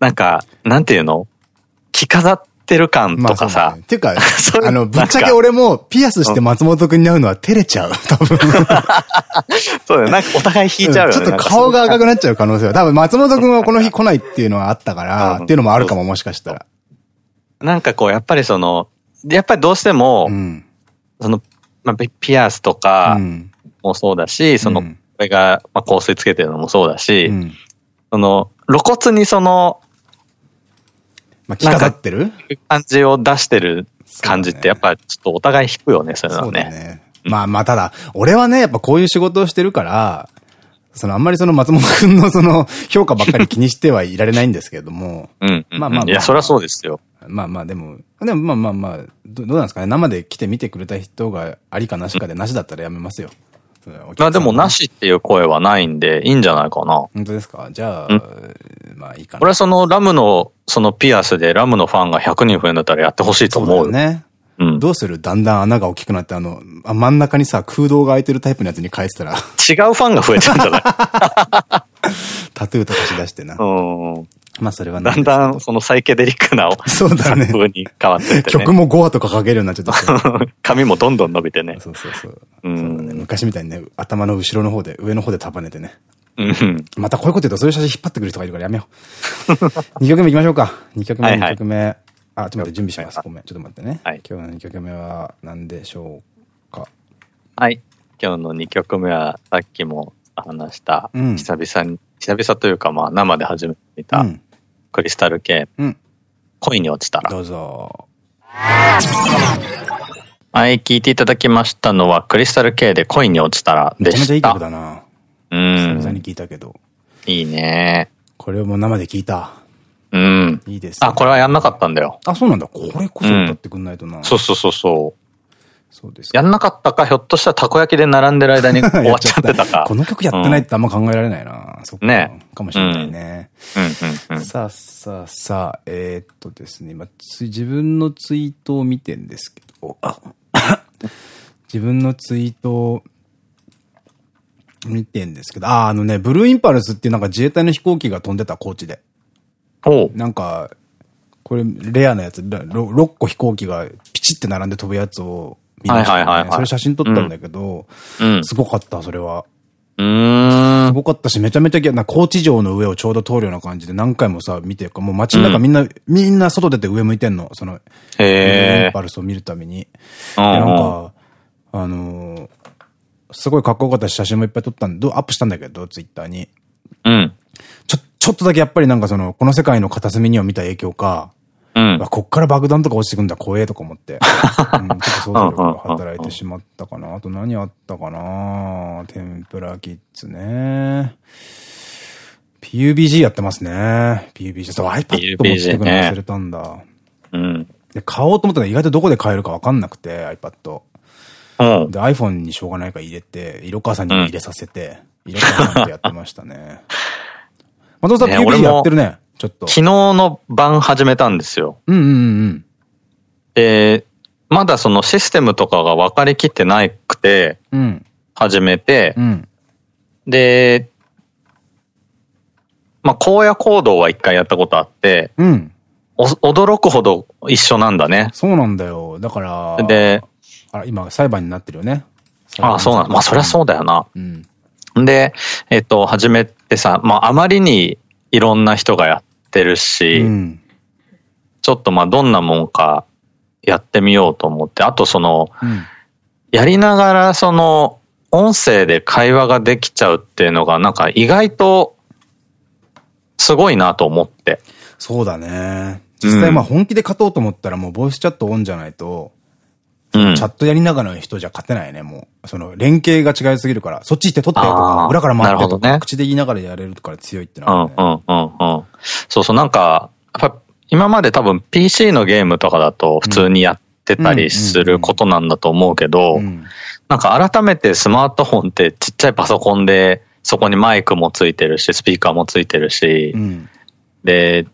なんか、なんていうの？着飾ってる感とかさ。っていうか、あの、ぶっちゃけ俺もピアスして松本くんに会うのは照れちゃう。多分。そうだよ。なんかお互い引いちゃうよね。ちょっと顔が赤くなっちゃう可能性は。多分松本くんはこの日来ないっていうのはあったから、っていうのもあるかも、もしかしたら。なんかこう、やっぱりその、やっぱりどうしても、その、まあ、ピアスとかもそうだし、その、俺が、まあ、香水つけてるのもそうだし、うん。その、露骨にその、まあ、着飾ってる？感じを出してる感じって、やっぱちょっとお互い引くよね、そういうのそうはね。だね。まあまあ、ただ、俺はね、やっぱこういう仕事をしてるから、そのあんまりその松本くんのその評価ばっかり気にしてはいられないんですけれども、うん。まあまあまあいや、そりゃそうですよ。まあまあでも、でもまあまあまあ、どどうなんですかね生で来て見てくれた人がありかなしかでなしだったらやめますよ。まあでも、なしっていう声はないんで、いいんじゃないかな。本当ですか？じゃあ、まあいいかな。俺はそのラムの、そのピアスでラムのファンが100人増えるんだったらやってほしいとそう思うよ。だよね。うん。どうする？だんだん穴が大きくなって、あの、あ真ん中にさ、空洞が開いてるタイプのやつに返したら、違うファンが増えてるんじゃない？タトゥーとかしだしてな。うん。まあそれはだんだん、そのサイケデリックな そうだね作風に変わってってね。曲も5話とかかけるようになっちゃった。髪もどんどん伸びてね。そうそうそう。うんね昔みたいにね、頭の後ろの方で、上の方で束ねてね。うん。またこういうこと言うと、そういう写真引っ張ってくる人がいるからやめよう。2曲目行きましょうか。2曲目、2はいはい曲目。あ、ちょっと待って、準備します。ごめん。ちょっと待ってね。はい今日の2曲目は何でしょうか？はい。今日の2曲目は、さっきも話した、うん久々に、久々というか、まあ、生で初めて見たう、ん。クリスタル系、うん。恋に落ちたら。どうぞ。はい、聴いていただきましたのは、クリスタル系で恋に落ちたらでした。めちゃめちゃいい曲だな。う久々にん。聞いたけど。いいね。これをもう生で聞いた。うん。いいです、あ、これはやんなかったんだよ。あ、そうなんだ。これこそ歌ってくんないとな。そうそうそうそう。そうですやんなかったか、ひょっとしたらたこ焼きで並んでる間に 終わっちゃってたか。この曲やってないってあんま考えられないな。そっか。ねかもしれないね。さあさあさあ、えーっとですね、今つ 自分のツイートを見てんですけど、あ自分のツイートを見てんですけど、あ、あのね、ブルーインパルスっていうなんか自衛隊の飛行機が飛んでた高知で。なんか、これレアなやつ、6 6個飛行機がピチって並んで飛ぶやつを見ましたね。はいはいはいはいそれ写真撮ったんだけど、うん。すごかった、それは。うーすん。ごかったし、めちゃめちゃな、高知城の上をちょうど通るような感じで何回もさ、見てるか、もう街の中みんな、みんな外出て上向いてんの。その、インへえ。パルスを見るために。で、うんなんうんか、あのーすごいかっこよかったし、写真もいっぱい撮ったんで、アップしたんだけど、ツイッターに。うん。ちょ、ちょっとだけやっぱりなんかその、この世界の片隅にを見た影響か、うんあ。こっから爆弾とか落ちてくんだ、怖えとか思って。うん、ちょっと想像力が働いてしまったかな。あと何あったかな天ぷらキッズね。PUBG やってますね。PUBG。そう、iPad 持ってくの忘れたんだ。うん。で、買おうと思ったら意外とどこで買えるかわかんなくて、iPad。うん。で、iPhone にしょうがないから入れて、色川さんにも入れさせて、色川さんとやってましたね。松本さん、ね PUBG やってるね。ちょっと。昨日の晩始めたんですよ。うんうんうんで、まだそのシステムとかが分かりきってなくて。始めてう、ん。で、まあ、荒野行動は一回やったことあって、うん。お驚くほど一緒なんだね。そうなんだよ。だから、で、あら、今裁判になってるよね。ああ、そうなんまあ、そりゃそうだよな。うん。で、えっと、始めてさ、まあ、あまりにいろんな人がやってるし、うん。ちょっとまあ、どんなもんかやってみようと思って、あとその、うん。やりながらその、音声で会話ができちゃうっていうのが、なんか意外と、すごいなと思って。そうだね。実際まあ本気で勝とうと思ったらもうボイスチャットオンじゃないと、うんチャ。ットやりながらの人じゃ勝てないね、もう。その、連携が違いすぎるから、そっち行って取ってとか、裏から回ってとか、ね口で言いながらやれるから強いってうんなるね。うんうんうん。そうそう、なんか、やっぱ今まで多分 PC のゲームとかだと普通にやってたりすることなんだと思うけど、うん。なんか改めてスマートフォンってちっちゃいパソコンで、そこにマイクもついてるし、スピーカーもついてるし、うん。で、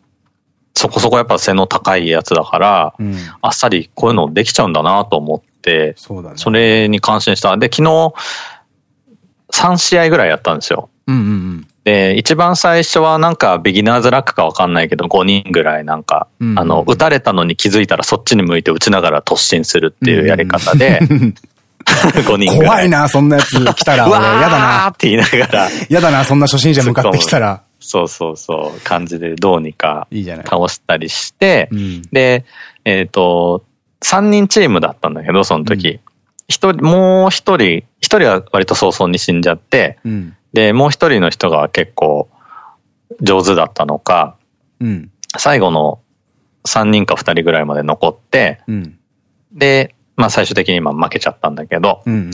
そこそこやっぱ背の高いやつだから、うん。あっさりこういうのできちゃうんだなと思って、そね。それに感心した。で、昨日、3試合ぐらいやったんですよ。で、一番最初はなんかビギナーズラックかわかんないけど、5人ぐらいなんか、あの、撃たれたのに気づいたらそっちに向いて撃ちながら突進するっていうやり方で、5うん。人ぐらい。怖いな、そんなやつ来たら。う俺、わやだな。ーって言いながら、やだな、そんな初心者向かってきたら。そうそうそう、感じでどうにか。倒したりして、うん。で、えっ、と、3人チームだったんだけど、その時。一人、もう一人、一人は割と早々に死んじゃって、うん。で、もう一人の人が結構上手だったのか、うん。最後の3人か2人ぐらいまで残って、うん。で、まあ最終的に今負けちゃったんだけど、うん。うん。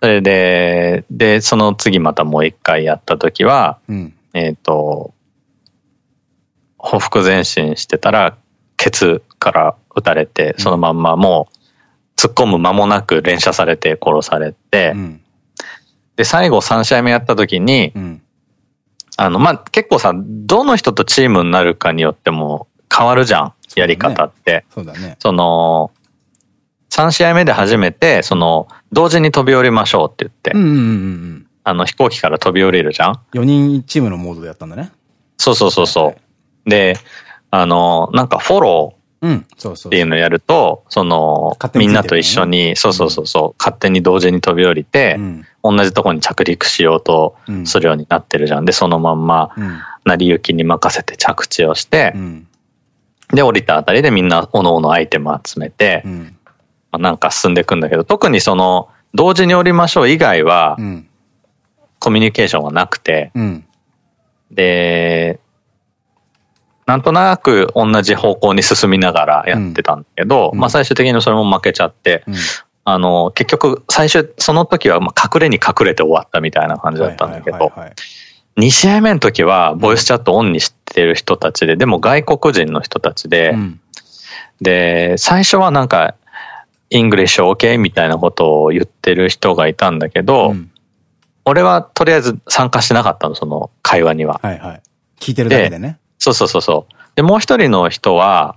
それで、で、その次またもう一回やった時は、うん。えっ、と、ほふ前進してたら、ケツから撃たれて、そのまんまもう、突っ込む間もなく連射されて殺されて、うん。で、最後3試合目やった時に、うん。あの、まあ、結構さ、どの人とチームになるかによっても変わるじゃん、やり方って。そうだね。その、3試合目で初めて、その、同時に飛び降りましょうって言って、うんうんうんうん。あの、飛行機から飛び降りるじゃん？4人チームのモードでやったんだね。そうそうそうそう。はいはいで、あの、なんかフォローうん。そうそうっていうのをやると、そのみんなと一緒に、そうそうそうそう、勝手に同時に飛び降りて、うん。同じところに着陸しようとうんするようになってるじゃん。で、そのまんま、うん。成り行きに任せて着地をしてう、ん。で、降りたあたりでみんな、おのおのアイテム集めてう、ん。まあなんか進んでいくんだけど、特にその、同時に降りましょう以外はう、ん。コミュニケーションはなくて、うん。で、なんとなく同じ方向に進みながらやってたんだけど、うんまあ最終的にそれも負けちゃって、うん。あの、結局最終、その時はまあ隠れに隠れて終わったみたいな感じだったんだけどはいはい、はいはい2試合目の時はボイスチャットオンにしてる人たちで、でも外国人の人たちで、うん。で、最初はなんか、 English OK みたいなことを言ってる人がいたんだけど、うん俺はとりあえず参加してなかったの、その会話には。はいはい。聞いてるだけでね。そうそうそうそう。で、もう一人の人は、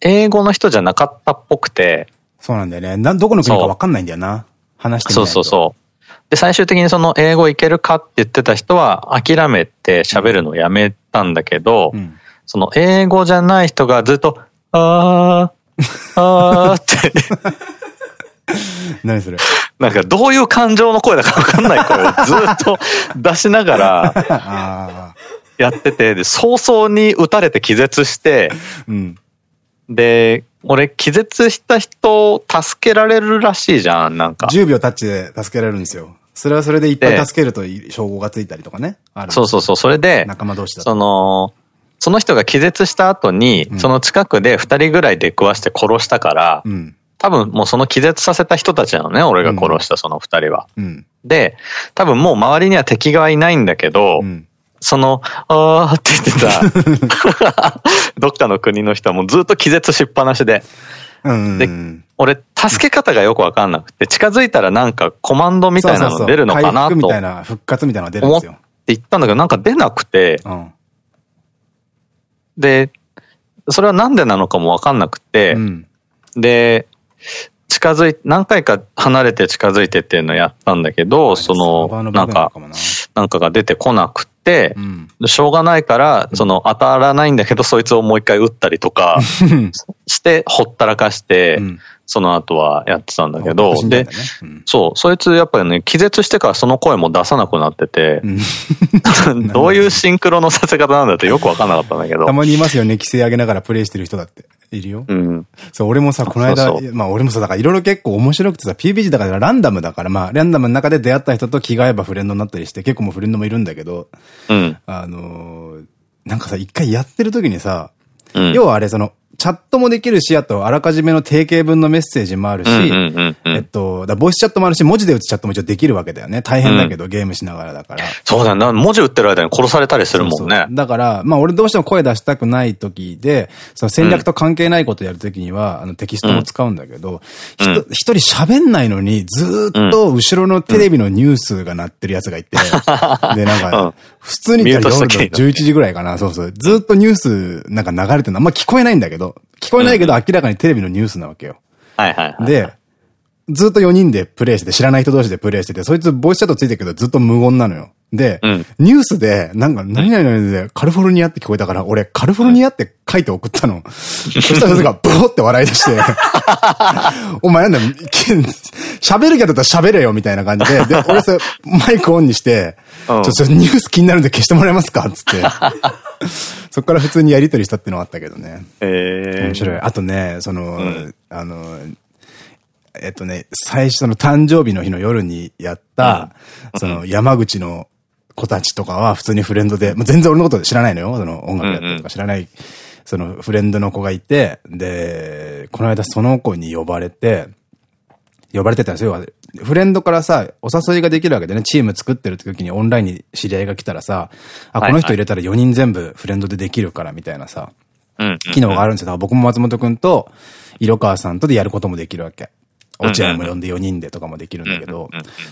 英語の人じゃなかったっぽくて、そうなんだよね。な、どこの国かわかんないんだよな。話してみそう。そうそう。で、最終的にその英語いけるかって言ってた人は諦めて喋るのをやめたんだけど、うん。その英語じゃない人がずっと、あー、あーって、何それ。なんかどういう感情の声だかわかんない声をずっと出しながら。やってて、で早々に撃たれて気絶して、うん。で、俺気絶した人を助けられるらしいじゃん、なんか。10秒タッチで助けられるんですよ。それはそれでいっぱい助けると称号がついたりとかね。そうそうそう。それで、仲間同士だと。その、その人が気絶した後に、うんその近くで二人ぐらい出くわして殺したから、うん。多分もうその気絶させた人たちなのね、俺が殺したその二人は。うん。で、多分もう周りには敵がいないんだけど、うん。その、あーって言ってた、どっかの国の人はもうずっと気絶しっぱなしで、うん。で俺、助け方がよくわかんなくて、近づいたらなんかコマンドみたいなの出るのかな回復みとたいな、復活みたいなのが出るんですよ。言ったんだけど、なんか出なくて、うん。で、それはなんでなのかもわかんなくて、うん。で、近づい、何回か離れて近づいてっていうのをやったんだけど、その、なんかな。んかが出てこなくてう、ん。しょうがないから、その当たらないんだけど、そいつをもう一回撃ったりとかして、ほったらかして、うん。その後はやってたんだけど、でそう、そいつやっぱりね、気絶してからその声も出さなくなってて、うん。どういうシンクロのさせ方なんだってよくわかんなかったんだけど。た。まにいますよね、規制上げながらプレイしてる人だって。いるよ。うん。そう、俺もさ、この間そうそ、まあ俺もさ、だからいろいろ結構面白くてさ、PBG だからランダムだから、まあランダムの中で出会った人と気が合えばフレンドになったりして、結構もうフレンドもいるんだけど、うん。あのーなんかさ、一回やってる時にさ、うん。要はあれ、その、チャットもできるし、あと、あらかじめの定型文のメッセージもあるし、うんうんうんうんえっと、ボイスチャットもあるし、文字で打つチャットも一応できるわけだよね。大変だけど、ゲームしながらだから。そうだよな。文字打ってる間に殺されたりするもんそうねそう。だから、まあ俺どうしても声出したくない時で、その戦略と関係ないことやる時には、あのテキストも使うんだけど、ひとうん一人喋んないのに、ずーっと後ろのテレビのニュースが鳴ってるやつがいて、で、なんうんか、普通に夜のミュートしとけ？11時ぐらいかな、そうそう。ずーっとニュースなんか流れてるのあんま聞こえないんだけど、聞こえないけど明らかにテレビのニュースなわけよ。はいはいはい。で、ずっと4人でプレイしてて、知らない人同士でプレイしてて、そいつボイスチャットついてるけどずっと無言なのよ。で、うんニュースで、なんか、何々々でカルフォルニアって聞こえたから、俺、カルフォルニアって書いて送ったの。そしたらそいつがブホって笑い出して、お前なんだ、喋るけど喋れよみたいな感じで、で、俺それマイクオンにして、うんちょっとニュース気になるんで消してもらえますか？つって。そっから普通にやりとりしたっていうのはあったけどね。えー面白い。あとね、その、んあの、えっとね、最初の誕生日の日の夜にやった、その山口の子たちとかは普通にフレンドで、もう全然俺のこと知らないのよ。その音楽やってるとか知らない、そのフレンドの子がいて、で、この間その子に呼ばれて、呼ばれてたんですよ。フレンドからさ、お誘いができるわけでね、チーム作ってる時にオンラインに知り合いが来たらさ、あ、この人入れたら4人全部フレンドでできるからみたいなさ、うん。機能があるんですよ。だから僕も松本くんと、色川さんとでやることもできるわけ。落合も呼んで4人でとかもできるんだけど、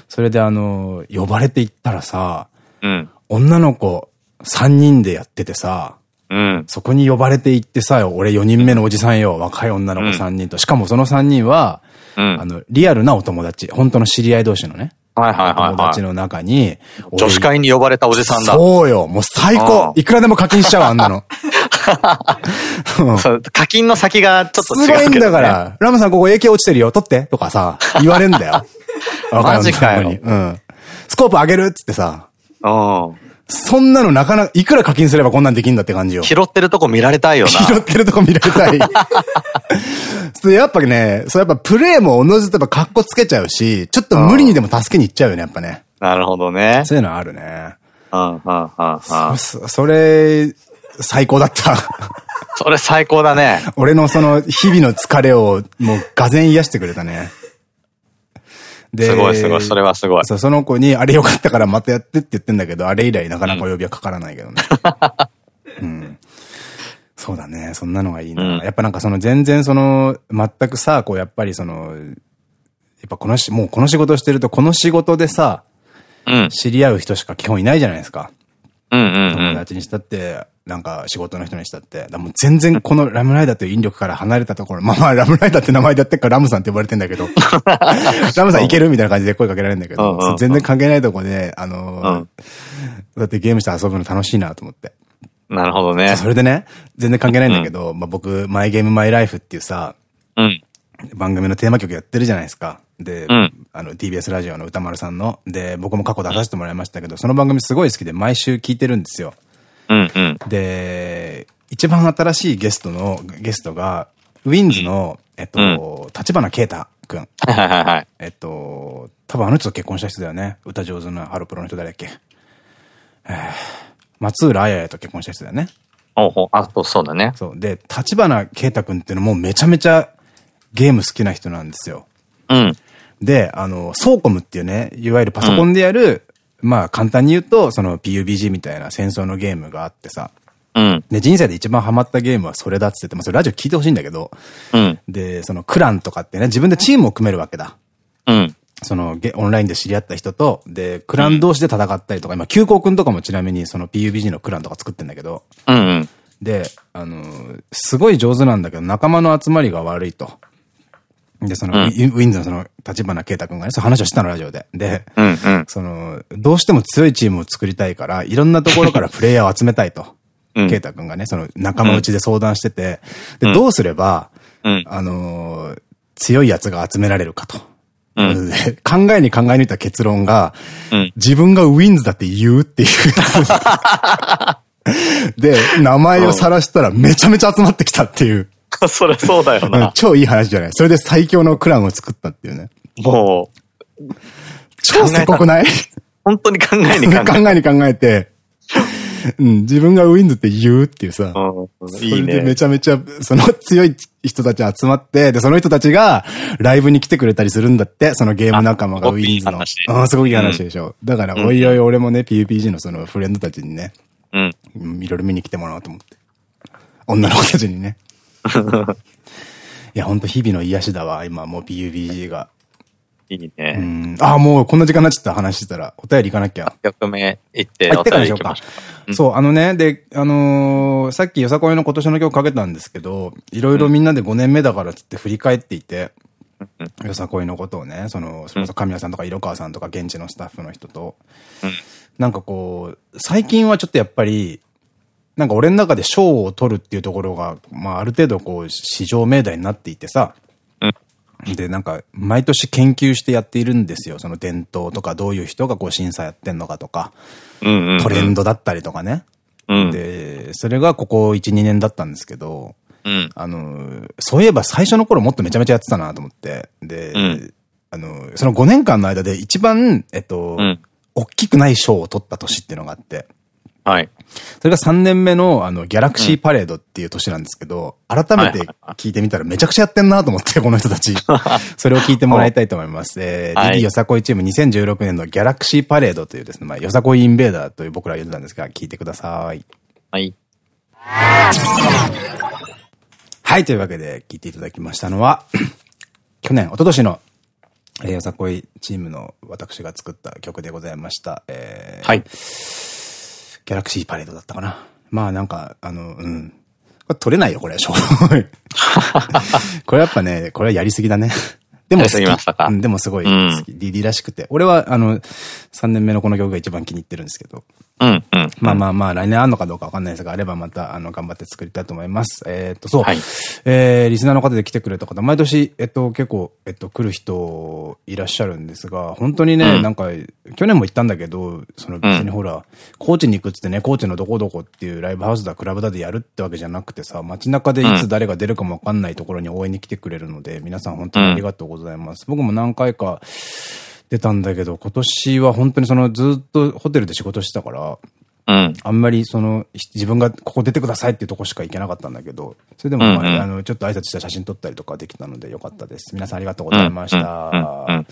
それであの、呼ばれて行ったらさ、うん。女の子3人でやっててさ、うん。そこに呼ばれて行ってさ、俺4人目のおじさんよ、若い女の子3人と。しかもその3人は、うんあの、リアルなお友達、本当の知り合い同士のね、はいはいはいは友達の中に、い。女子会に呼ばれたおじさんだ。そうよ、もう最あ高あいくらでも課金しちゃうわ、あんなの。課金の先がちょっとす違うね。ごいんだか。ら、ラムさんここ AK 落ちてるよ、取ってとかさ、言われんだよ。若いマジかよ女の子にうん。スコープ上げるっつってさ、うん。そんなのなかなか、いくら課金すればこんなんできんだって感じよ。拾ってるとこ見られたいよな。拾ってるとこ見られたい。やっぱね、そうやっぱプレイもおのずとやっぱ格好つけちゃうし、ちょっと無理にでも助けに行っちゃうよね、やっぱね。なるほどね。そういうのあるね。うん、うん、うん、うん。そそれ、最高だった。それ最高だね。俺のその日々の疲れをもうがぜ癒してくれたね。ですごいすごい。それはすごい。その子に、あれよかったからまたやってって言ってんだけど、あれ以来なかなかお呼びはかからないけどね。うん。そうだね。そんなのがいいな。うんやっぱなんかその全然その、全くさ、こうやっぱりその、やっぱこのし、もうこの仕事してると、この仕事でさ、うん。知り合う人しか基本いないじゃないですか。うん、うん、友達にしたって、なんか仕事の人にしたって。もう全然このラムライダーという引力から離れたところ、まあまあラムライダーって名前でやってっからラムさんって呼ばれてんだけど、ラムさんいけるみたいな感じで声かけられるんだけど、うんうんうん全然関係ないとこで、あのーうんだってゲームして遊ぶの楽しいなと思って。うん。なるほどね。それでね、全然関係ないんだけど、まあ僕、マイゲームマイライフっていうさ、うん。番組のテーマ曲やってるじゃないですか。で、うんあの、TBS ラジオの歌丸さんの。で、僕も過去出させてもらいましたけど、その番組すごい好きで毎週聞いてるんですよ。うん、うん。で、一番新しいゲストの、ゲストが、ウィンズの、えっと、立花啓太くん。えっと、多分あの人と結婚した人だよね。歌上手なハロプロの人誰だっけ。えー松浦綾也と結婚した人だよね。おうほう。あ、そうそうだね。そう。で、立花啓太くんっていうのもめちゃめちゃゲーム好きな人なんですよ。うん。で、あの、ソーコムっていうね、いわゆるパソコンでやる、まあ簡単に言うと、その PUBG みたいな戦争のゲームがあってさ。うん。で、人生で一番ハマったゲームはそれだっつってて、まあそれラジオ聞いてほしいんだけど、うん。で、そのクランとかってね、自分でチームを組めるわけだ。うん。そのゲ、オンラインで知り合った人と、で、クラン同士で戦ったりとか、今、急行くんとかもちなみにその PUBG のクランとか作ってんだけど、うん。うん。で、あのーすごい上手なんだけど、仲間の集まりが悪いと。で、その、うんウィンズのその、立花啓太君がね、そう話をしたの、ラジオで。で、うん。うん。その、どうしても強いチームを作りたいから、いろんなところから プレイヤーを集めたいと。うん啓太君がね、その仲間内で相談してて、で、どうすれば、うん。あのー強いやつが集められるかと。うんで考えに考え抜いた結論が、うん。自分がウィンズだって言うっていう。で、名前を晒したらめちゃめちゃ集まってきたっていう。それそうだようんな。超いい話じゃないそれで最強のクランを作ったっていうね。もう、超せこくない？本当に考えに考 考え。えに考えて、うん、自分がウィンズって言うっていうさ。うん。それでめ。ちゃめちゃ、その強い人たち集まって、で、その人たちがライブに来てくれたりするんだって、そのゲーム仲間があウィンズの。すごくいい話うん、すごくいい話でしょ。だから、うんおいおい俺もね、PUPG のそのフレンドたちにね、うん。うんいろいろ見に来てもらおうと思って。女の子たちにね。いや、ほんと日々の癒しだわ、今もう PUBG が。いいうね。ん。あ、もうこんな時間になっちゃった話してたら、お便り行かなきゃ。曲目行って、あ行ってからにしようか。うん。そう、あのね、で、あのーさっきよさこいの今年の曲かけたんですけど、いろいろみんなで5年目だからっつって振り返っていて、よさこいのことをね、その、それこそ神谷さんとか色川さんとか現地のスタッフの人と、うん。なんかこう、最近はちょっとやっぱり、なんか俺の中で賞を取るっていうところが、まあある程度こう、市場命題になっていてさ、で、なんか、毎年研究してやっているんですよ。その伝統とか、どういう人がこう審査やってんのかとか。トレンドだったりとかね。うん。で、それがここ1、2年だったんですけど、うん。あの、そういえば最初の頃もっとめちゃめちゃやってたなと思って。で、うんあの、その5年間の間で一番、えっと、うん。大きくない賞を取った年っていうのがあって、はい。それが3年目の、あの、ギャラクシーパレードっていう年なんですけど、改めて聞いてみたらめちゃくちゃやってんなと思って、この人たち。それを聞いてもらいたいと思います。えー、はい DD よさこいチーム2016年のギャラクシーパレードというですね、まあ、よさこいインベーダーという僕らは言ってたんですが、聞いてください。はい。はい、というわけで聞いていただきましたのは、去年、一昨年の、えー、よさこいチームの私が作った曲でございました。えー、はい。ギャラクシーパレードだったかな。まあなんか、あの、うん。これ取れないよ、これ、しょうがない これやっぱね、これはやりすぎだね。でも好き。うん、でもすごい好き。DD らしくて。俺は、あの、3年目のこの曲が一番気に入ってるんですけど。うん、うん。まあまあまあ、来年あんのかどうかわかんないですが、あればまた、あの、頑張って作りたいと思います。えっと、そう。はいえー、リスナーの方で来てくれた方、毎年、えっと、結構、えっと、来る人いらっしゃるんですが、本当にね、うんなんか、去年も言ったんだけど、その別にほら、高知に行くっつってね、高知のどこどこっていうライブハウスだ、クラブだでやるってわけじゃなくてさ、街中でいつ誰が出るかもわかんないところに応援に来てくれるので、皆さん本当にありがとうございます。僕も何回か出たんだけど、今年は本当にその、ずっとホテルで仕事してたから、うん。あんまりその、ひ自分がここ出てくださいっていうとこしか行けなかったんだけど、それでも、まあうんうんあの、ちょっと挨拶した写真撮ったりとかできたのでよかったです。皆さんありがとうございましたん。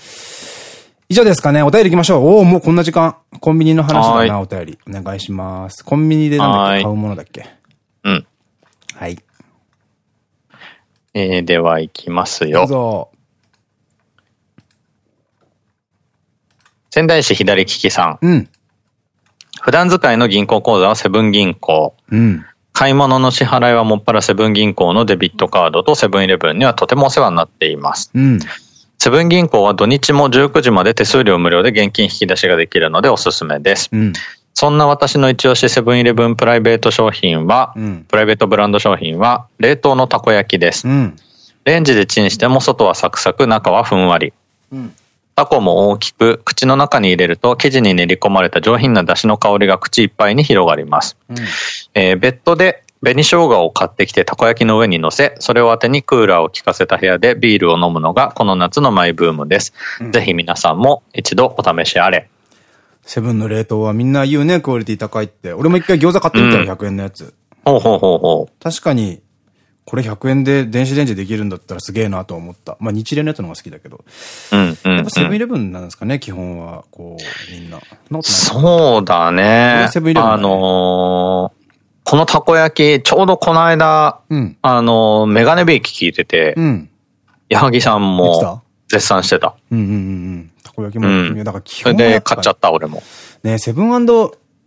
以上ですかね。お便り行きましょう。おお、もうこんな時間。コンビニの話だはな、お便り。お願いします。コンビニでなんだっはいけ買うものだっけ？うん。はい。えー、では行きますどうよ。ぞ。仙台市左利きさん。うん。普段使いの銀行口座はセブン銀行。うん。買い物の支払いはもっぱらセブン銀行のデビットカードとセブンイレブンにはとてもお世話になっています。うん。セブン銀行は土日も19時まで手数料無料で現金引き出しができるのでおすすめです。うん。そんな私の一押しセブンイレブンプライベート商品は、うん。プライベートブランド商品は冷凍のたこ焼きです。うん。レンジでチンしても外はサクサク、中はふんわり。うん。タコも大きく、口の中に入れると生地に練り込まれた上品な出汁の香りが口いっぱいに広がります。うん。えー別途で紅生姜を買ってきてたこ焼きの上に乗せ、それを当てにクーラーを効かせた部屋でビールを飲むのがこの夏のマイブームです。ぜひ皆さんも一度お試しあれ。セブンの冷凍はみんな言うね、クオリティ高いって。俺も一回餃子買ってみたよ、うん100円のやつ。ほうほうほうほう。確かに、これ100円で電子レンジできるんだったらすげえなと思った。まあ日例のやつの方が好きだけど。うんうん、うんやっぱセブンイレブンなんですかね、基本は。こう、みんな。そうだね。セブンイレブンだねあのーこのたこ焼き、ちょうどこの間、うん。あのーメガネビーキ聞いてて、うん。矢作さんもた？絶賛してた。うんうんうんうん。たこ焼きもう。だから基それ本はやっぱで買っちゃった、俺も。ね、セブン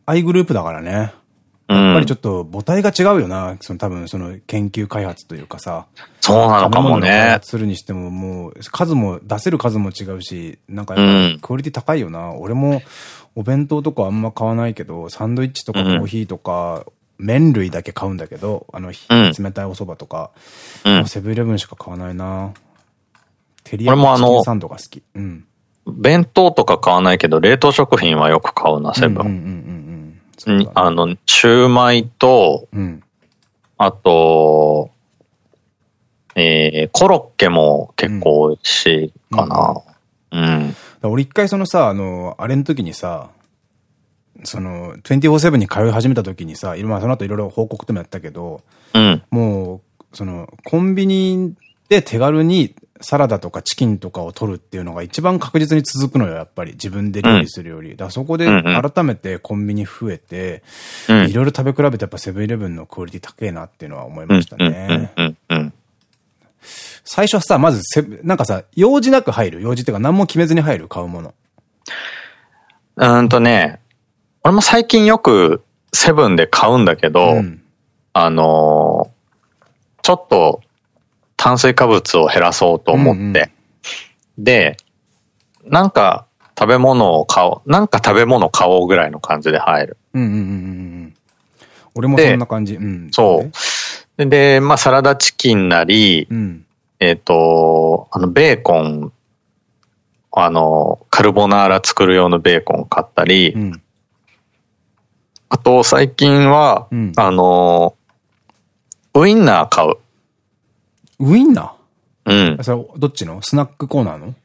アイグループだからね。うんやっぱりちょ。っと母体が違うよな。その多分その研究開発というかさ。そうなのかもね。発するにしてももう数も出せる数も違うし、なんかクオリティ高いよな。俺もお弁当とかあんま買わないけど、サンドイッチとかコーヒーとか、麺類だけ買うんだけど、あの、うん冷たいお蕎麦とか、うんセブンイレブンしか買わないな。テリヤキ俺もあのチキンサンドが好き。うん。弁当とか買わないけど、冷凍食品はよく買うな、セブン。あの、シューマイと、うん。あと、えー、コロッケも結構美味しいかな。うん。だから俺一回そのさ、あの、あれの時にさ、その、24-7に通い始めた時にさ、まあその後いろいろ報告ともやったけど、うん。もう、その、コンビニで手軽にサラダとかチキンとかを取るっていうのが一番確実に続くのよ、やっぱり。自分で料理するより。だからそこでうんうん改めてコンビニ増えて、うんいろいろ食べ比べてやっぱセブンイレブンのクオリティ高えなっていうのは思いうんましたね。うん。うん。うん。最初はさ、まずセブ、なんかさ、用事なく入る。用事っていうか何も決めずに入る、買うもの。うーんとね、俺も最近よくセブンで買うんだけど、うん。あのーちょっと炭水化物を減らそうと思って、うんうんで、なんか食べ物を買おう、なんか食べ物買おうぐらいの感じで入る。うんうんうんうんうん。俺もそんな感じ。うん。そう。でで、まあサラダチキンなり、うん。えっ、と、あの、ベーコン、あの、カルボナーラ作る用のベーコン買ったり、うん。あと最近は、うんあの、ウインナー買う。ウインナー？うん。それ、どっちの？スナックコーナーの？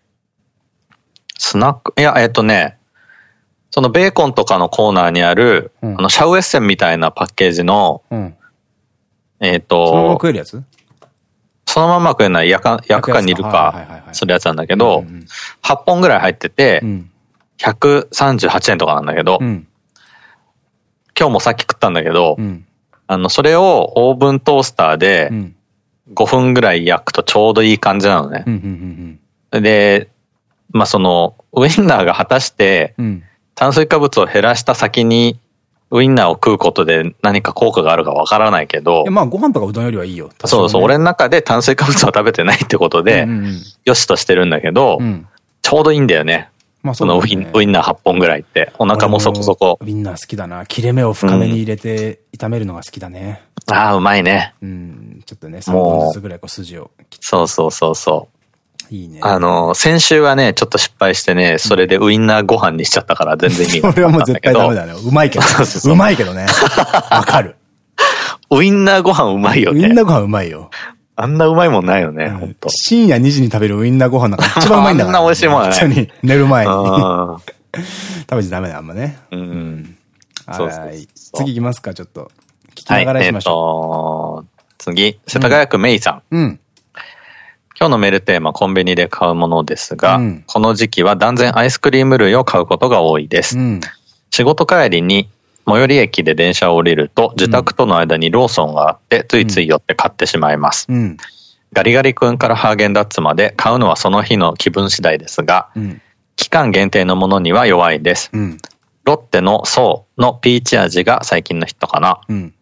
スナック、いや、えっとね、そのベーコンとかのコーナーにある、うんあの、シャウエッセンみたいなパッケージの、うん。えっそのままと食、えるやつ？そのまま食えない、焼か、焼くか煮るかするやつなんだけどうんうん、8本ぐらい入っててう、ん。138円とかなんだけどう、ん。今日もさっき食ったんだけどう、ん。あの、それをオーブントースターでうん。5分ぐらい焼くとちょうどいい感じなのね。で、まあ、その、ウインナーが果たしてうん。炭水化物を減らした先にウインナーを食うことで何か効果があるかわからないけどまあ、ご飯とかうどんよりはいいよ。そうそう、俺の中で炭水化物は食べてないってことでよしとしてるんだけど。ちょうどいいんだよね。まあ、そのウインだねウインナー8本ぐらいって。お腹もそこそこ。ウインナー好きだな。切れ目を深めに入れて炒めるのが好きだね。ああ、うまいね。うん。ちょっとね、3もう本ずつぐらいこう筋を切そうそうそうそう。って。いいね。あの、先週はね、ちょっと失敗してね、それでウインナーご飯にしちゃったから全然意味がそれはもう絶対ダメだ。だね。うまいけどそうそう。そううまいけどね。わかる。ウインナーご飯うまいよね。ウインナーご飯うまいよ。あんなうまいもんないよね、ほんと。深夜2時に食べるウインナーご飯なんか一番うまいんだから。あんな美味しいもんはない本当に。寝る前に。あ 食べちゃダメだ、あんまね。ーうん。はい。次行きますか、ちょっと。聞きは、ないがらしましょと、次、世田谷区メイさん。う。うん。今日のメールテーマ、コンビニで買うものですが、うんこの時期は断然アイスクリーム類を買うことが多いです。うん。仕事帰りに最寄り駅で電車を降りると、自宅との間にローソンがあって、ついつい寄って買ってしまいます。うん。ガリガリ君からハーゲンダッツまで買うのはその日の気分次第ですが、うん。期間限定のものには弱いです。うん。ロッテのソーのピーチ味が最近のヒットかな。うん。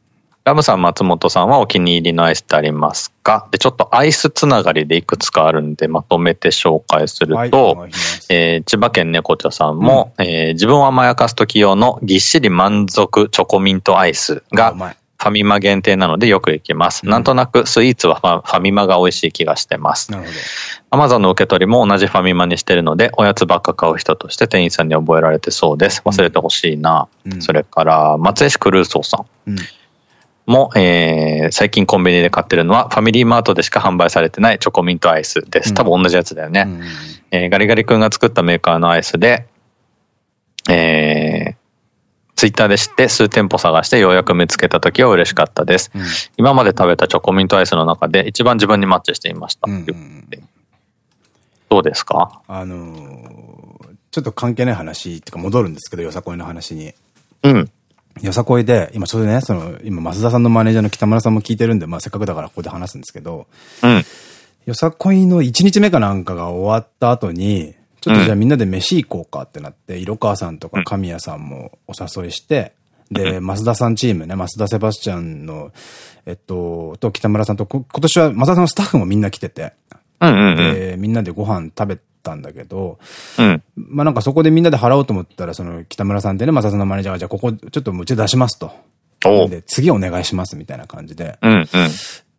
ラムさん、松本さんはお気に入りのアイスってありますか？で、ちょっとアイスつながりでいくつかあるんで、まとめて紹介するはい。と、お願いえー千葉県猫茶さんも、えー自分を甘やかす時用のぎっしり満足チョコミントアイスが。ファミマ限定なのでよく行きます。うんなんとなくスイーツはファミマが美味しい気がしてます。アマゾンの受け取りも同じファミマにしてるので、おやつばっか買う人として店員さんに覚えられてそうです。忘れてほしいな。うんそれから、松江市クルーソーさん。うん。も、えー最近コンビニで買ってるのは、ファミリーマートでしか販売されてないチョコミントアイスです。多分同じやつだよね。うんえーガリガリ君が作ったメーカーのアイスで、えーツイッターで知って数店舗探してようやく見つけた時は嬉しかったです。うん今まで食べたチョコミントアイスの中で一番自分にマッチしていました。うんどうですか？あのーちょっと関係ない話っていうか戻るんですけど、よさこいの話に。うん。よさこいで、今ちょうどね、その、今、増田さんのマネージャーの北村さんも聞いてるんで、まあせっかくだからここで話すんですけど、うん。よさこいの1日目かなんかが終わった後に、ちょっとじゃあみんなで飯行こうかってなって、色川さんとか神谷さんもお誘いして、で、増田さんチームね、増田セバスチャンの、えっと、と北村さんと、こ今年は増田さんのスタッフもみんな来てて。で、みんなでご飯食べたんだけど、うん。まあなんかそこでみんなで払おうと思ったら、その北村さんってね、増田さんのマネージャーが、じゃあここちょっとうち出しますと。で、次お願いしますみたいな感じで。うんうん。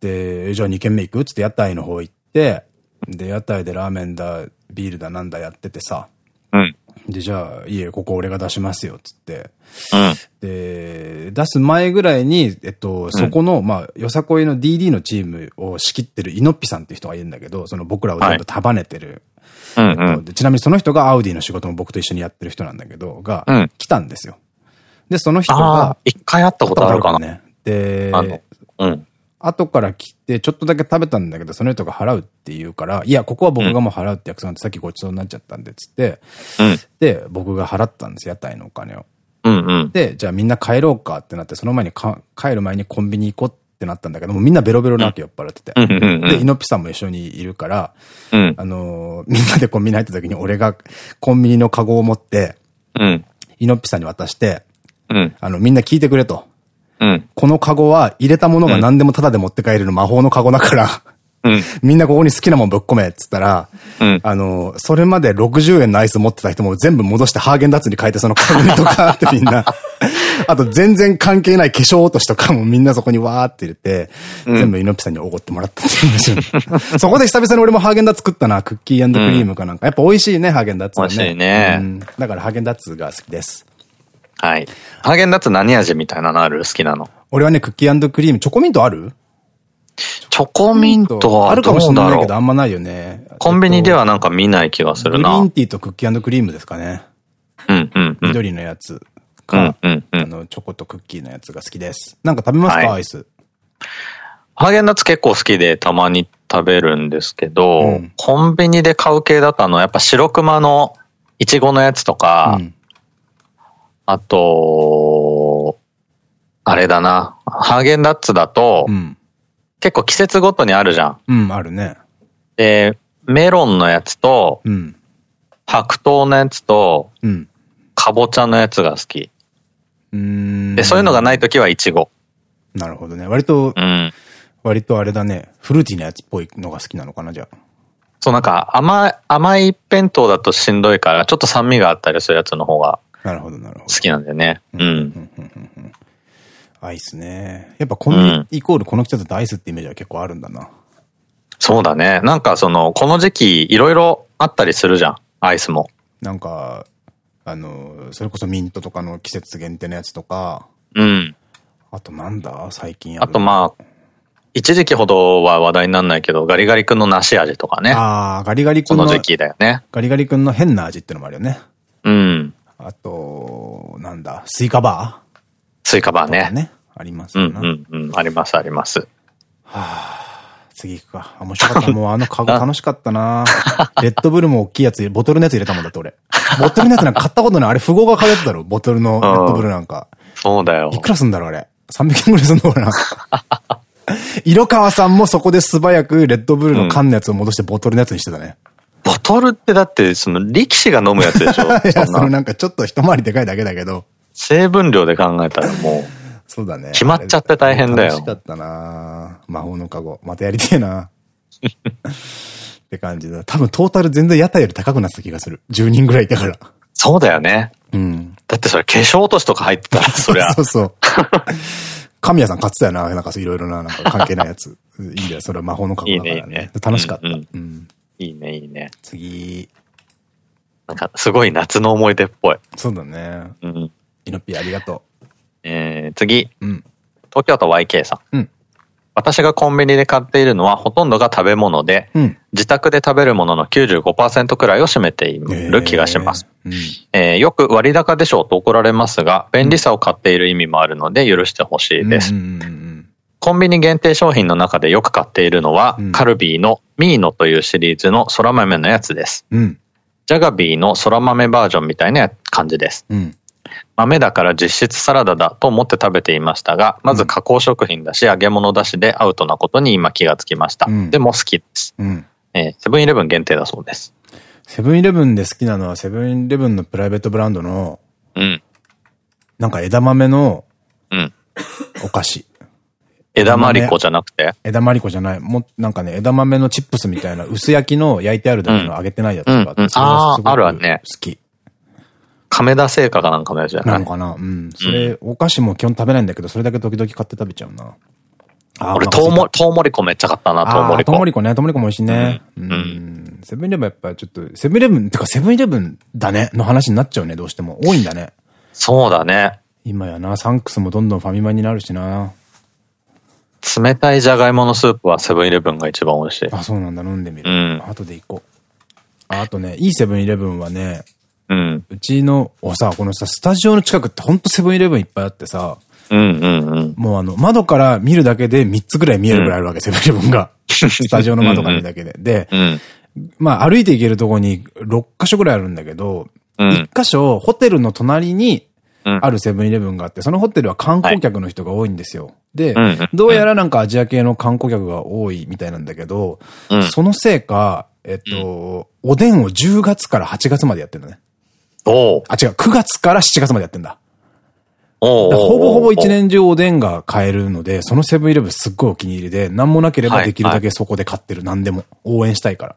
で、じゃあ2軒目行くつって屋台の方行って、で、屋台でラーメンだ、ビールだなんだやっててさ。うん。で、じゃあ、いいえ、ここ俺が出しますよ、つって。うん。で、出す前ぐらいに、えっと、そこの、まあ、よさこいの DD のチームを仕切ってるイノッピさんっていう人がいるんだけど、その僕らを全部束ねてる。うんえっとでちなみにその人がアウディの仕事も僕と一緒にやってる人なんだけど、がうん、来たんですよ。で、その人あがあ、、一回会ったことあるかな？ね。で、あの、うん。後から来て、ちょっとだけ食べたんだけど、その人が払うって言うから、いや、ここは僕がもう払うって約束なんで、さっきごちそうになっちゃったんで、つって、うん。で、僕が払ったんです、屋台のお金を。うんうん。で、じゃあみんな帰ろうかってなって、その前にか帰る前にコンビニ行こうってなったんだけども、みんなベロベロなわけ酔っ払ってて。で、イノッピさんも一緒にいるから、うん。あのーみんなでコンビニ入った時に俺がコンビニのカゴを持って、うん。イノッピさんに渡して、うん。あの、みんな聞いてくれと。うん。このカゴは入れたものが何でもタダで持って帰れる魔法のカゴだから、うん。みんなここに好きなもんぶっ込めっつったら、うん。あの、それまで60円のアイス持ってた人も全部戻してハーゲンダッツに変えてそのカとかってみんな。あと全然関係ない化粧落としとかもみんなそこにわーって入れて、全部イノッピさんにおごってもらったって言うんですよ。そこで久々に俺もハーゲンダッツ食ったな、クッキークリームかなんか。やっぱ美味しいね、ハーゲンダッツはね。美味しいねうんだからハーゲンダッツが好きです。はい。ハーゲンダッツ何味みたいなのある？好きなの。俺はね、クッキークリーム、チョコミントある？チチョコミントはあるかもしれないけど、あんまないよね。コンビニではなんか見ない気がするな。グリーンティーとクッキークリームですかね。うんうん緑のやつか、あの、チョコとクッキーのやつが好きです。なんか食べますか、はい、アイス？ハーゲンダッツ結構好きでたまに食べるんですけど、うん、コンビニで買う系だとあの、やっぱ白熊のいちごのやつとか、うん、あと、あれだな、ハーゲンダッツだと、うん、結構季節ごとにあるじゃん。うん、あるね。で、メロンのやつと、白桃のやつと、かぼちゃのやつが好き。で、そういうのがないときはいちご。なるほどね。割と、うん、割とあれだね。フルーティーなやつっぽいのが好きなのかな、じゃあ。そう、なんか甘い、甘い弁当だとしんどいから、ちょっと酸味があったりするやつの方が。なるほど、なるほど。好きなんだよね。うん。アイスね。やっぱこの、イコールこの季節とアイスってイメージは結構あるんだな。そうだね。なんかその、この時期いろいろあったりするじゃん。アイスも。なんか、あの、それこそミントとかの季節限定のやつとか。うん。あとなんだ？最近あとまあ、一時期ほどは話題にならないけど、ガリガリ君の梨味とかね。ああ、ガリガリ君の。この時期だよね。ガリガリ君の変な味ってのもあるよね。うん。あと、なんだ、スイカバー？スイカバーね。ね。あります。うんうんうん。ありますあります。はあ、次行くか。面白かった。もうあのカゴ楽しかったなレッドブルも大きいやつ、ボトルのやつ入れたもんだって俺。ボトルのやつなんか買ったことない。あれ、富豪が買うやつだろ。ボトルのレッドブルなんか。そうだよ。いくらすんだろう、あれ。300円ぐらいすんのかな。色川さんもそこで素早くレッドブルの缶のやつを戻してボトルのやつにしてたね。ボトルってだって、その力士が飲むやつでしょ？いや、そのなんかちょっと一回りでかいだけだけど。成分量で考えたらもう。そうだね。決まっちゃって大変だよ。楽しかったな魔法のカゴ。またやりてえなって感じだ。多分トータル全然屋台より高くなった気がする。10人ぐらいいたから。そうだよね。うん。だってそれ化粧落としとか入ってたら、そりゃ。そうそう。神谷さん買ってたよな。なんかいろいろな、なんか関係ないやつ。いいんだよ。それは魔法のカゴだから、ね。いいね、いいね。楽しかった。うん。いいね、いいね。次。なんか、すごい夏の思い出っぽい。そうだね。うん。イノピーありがとう。えー、次。うん。東京都 YK さん。うん。私がコンビニで買っているのはほとんどが食べ物で、うん、自宅で食べるものの95%くらいを占めている気がします。えよく割高でしょうと怒られますが、便利さを買っている意味もあるので許してほしいです。コンビニ限定商品の中でよく買っているのは、うん、カルビーのミーノというシリーズの空豆のやつです。うん、ジャガビーの空豆バージョンみたいな感じです。うん豆だから実質サラダだと思って食べていましたが、まず加工食品だし、揚げ物だしでアウトなことに今気がつきました。うん、でも好きです。うん、えセブンイレブン限定だそうです。セブンイレブンで好きなのはセブンイレブンのプライベートブランドの、うん。なんか枝豆の、うん。お菓子。枝まりこじゃなくて？枝まりこじゃない。もなんかね、枝豆のチップスみたいな薄焼きの焼いてあるだけの揚げてないやつがあって、ああ、あるわね。好き。亀田製菓かなんかのやつじゃない？なのかな？うん。それ、お菓子も基本食べないんだけど、それだけ時々買って食べちゃうな。俺、トウモ、トウモリコめっちゃ買ったな、トウモリコ。トウモリコね、トウモリコも美味しいね。うん。セブンイレブンやっぱちょっと、セブンイレブン、てかセブンイレブンだね、の話になっちゃうね、どうしても。多いんだね。そうだね。今やな、サンクスもどんどんファミマになるしな。冷たいじゃがいものスープはセブンイレブンが一番美味しい。あ、そうなんだ、飲んでみる。うん。後で行こう。あとね、いいセブンイレブンはね、うん。うちの、おさ、このさ、スタジオの近くってほんとセブンイレブンいっぱいあってさ、うんうんうん。もうあの、窓から見るだけで3つぐらい見えるぐらいあるわけ、セブンイレブンが。スタジオの窓から見るだけで。で、うん、まあ歩いて行けるとこに6箇所ぐらいあるんだけど、うん、1箇所、ホテルの隣にあるセブンイレブンがあって、そのホテルは観光客の人が多いんですよ。で、どうやらなんかアジア系の観光客が多いみたいなんだけど、そのせいか、えっと、おでんを10月から8月までやってんだね。おあ、違う、9月から7月までやってんだ。ほぼほぼ一年中おでんが買えるので、そのセブンイレブンすっごいお気に入りで、何もなければできるだけそこで買ってる、何でも。応援したいから。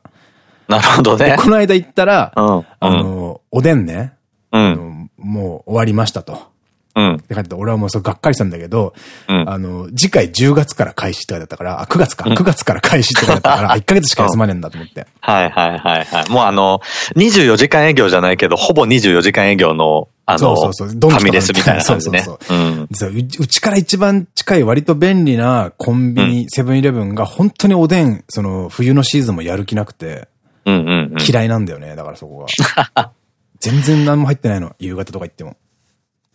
なるほどね。この間行ったら、うん、あの、おでんね、うん、もう終わりましたと。うん。って感じで、俺はもうそうがっかりしたんだけど、うん、あの、次回10月から開始って書いてあったから、あ、9月か、9月から開始って書いてあったから、1ヶ月しか休まねえんだと思って。はいはいはいはい。もうあの、24時間営業じゃないけど、ほぼ24時間営業のあの、ファミレスみたいな感じね。そうそうううちから一番近い割と便利なコンビニ、セブンイレブンが本当におでん、その冬のシーズンもやる気なくて、嫌いなんだよね、だからそこが。全然何も入ってないの、夕方とか行っても。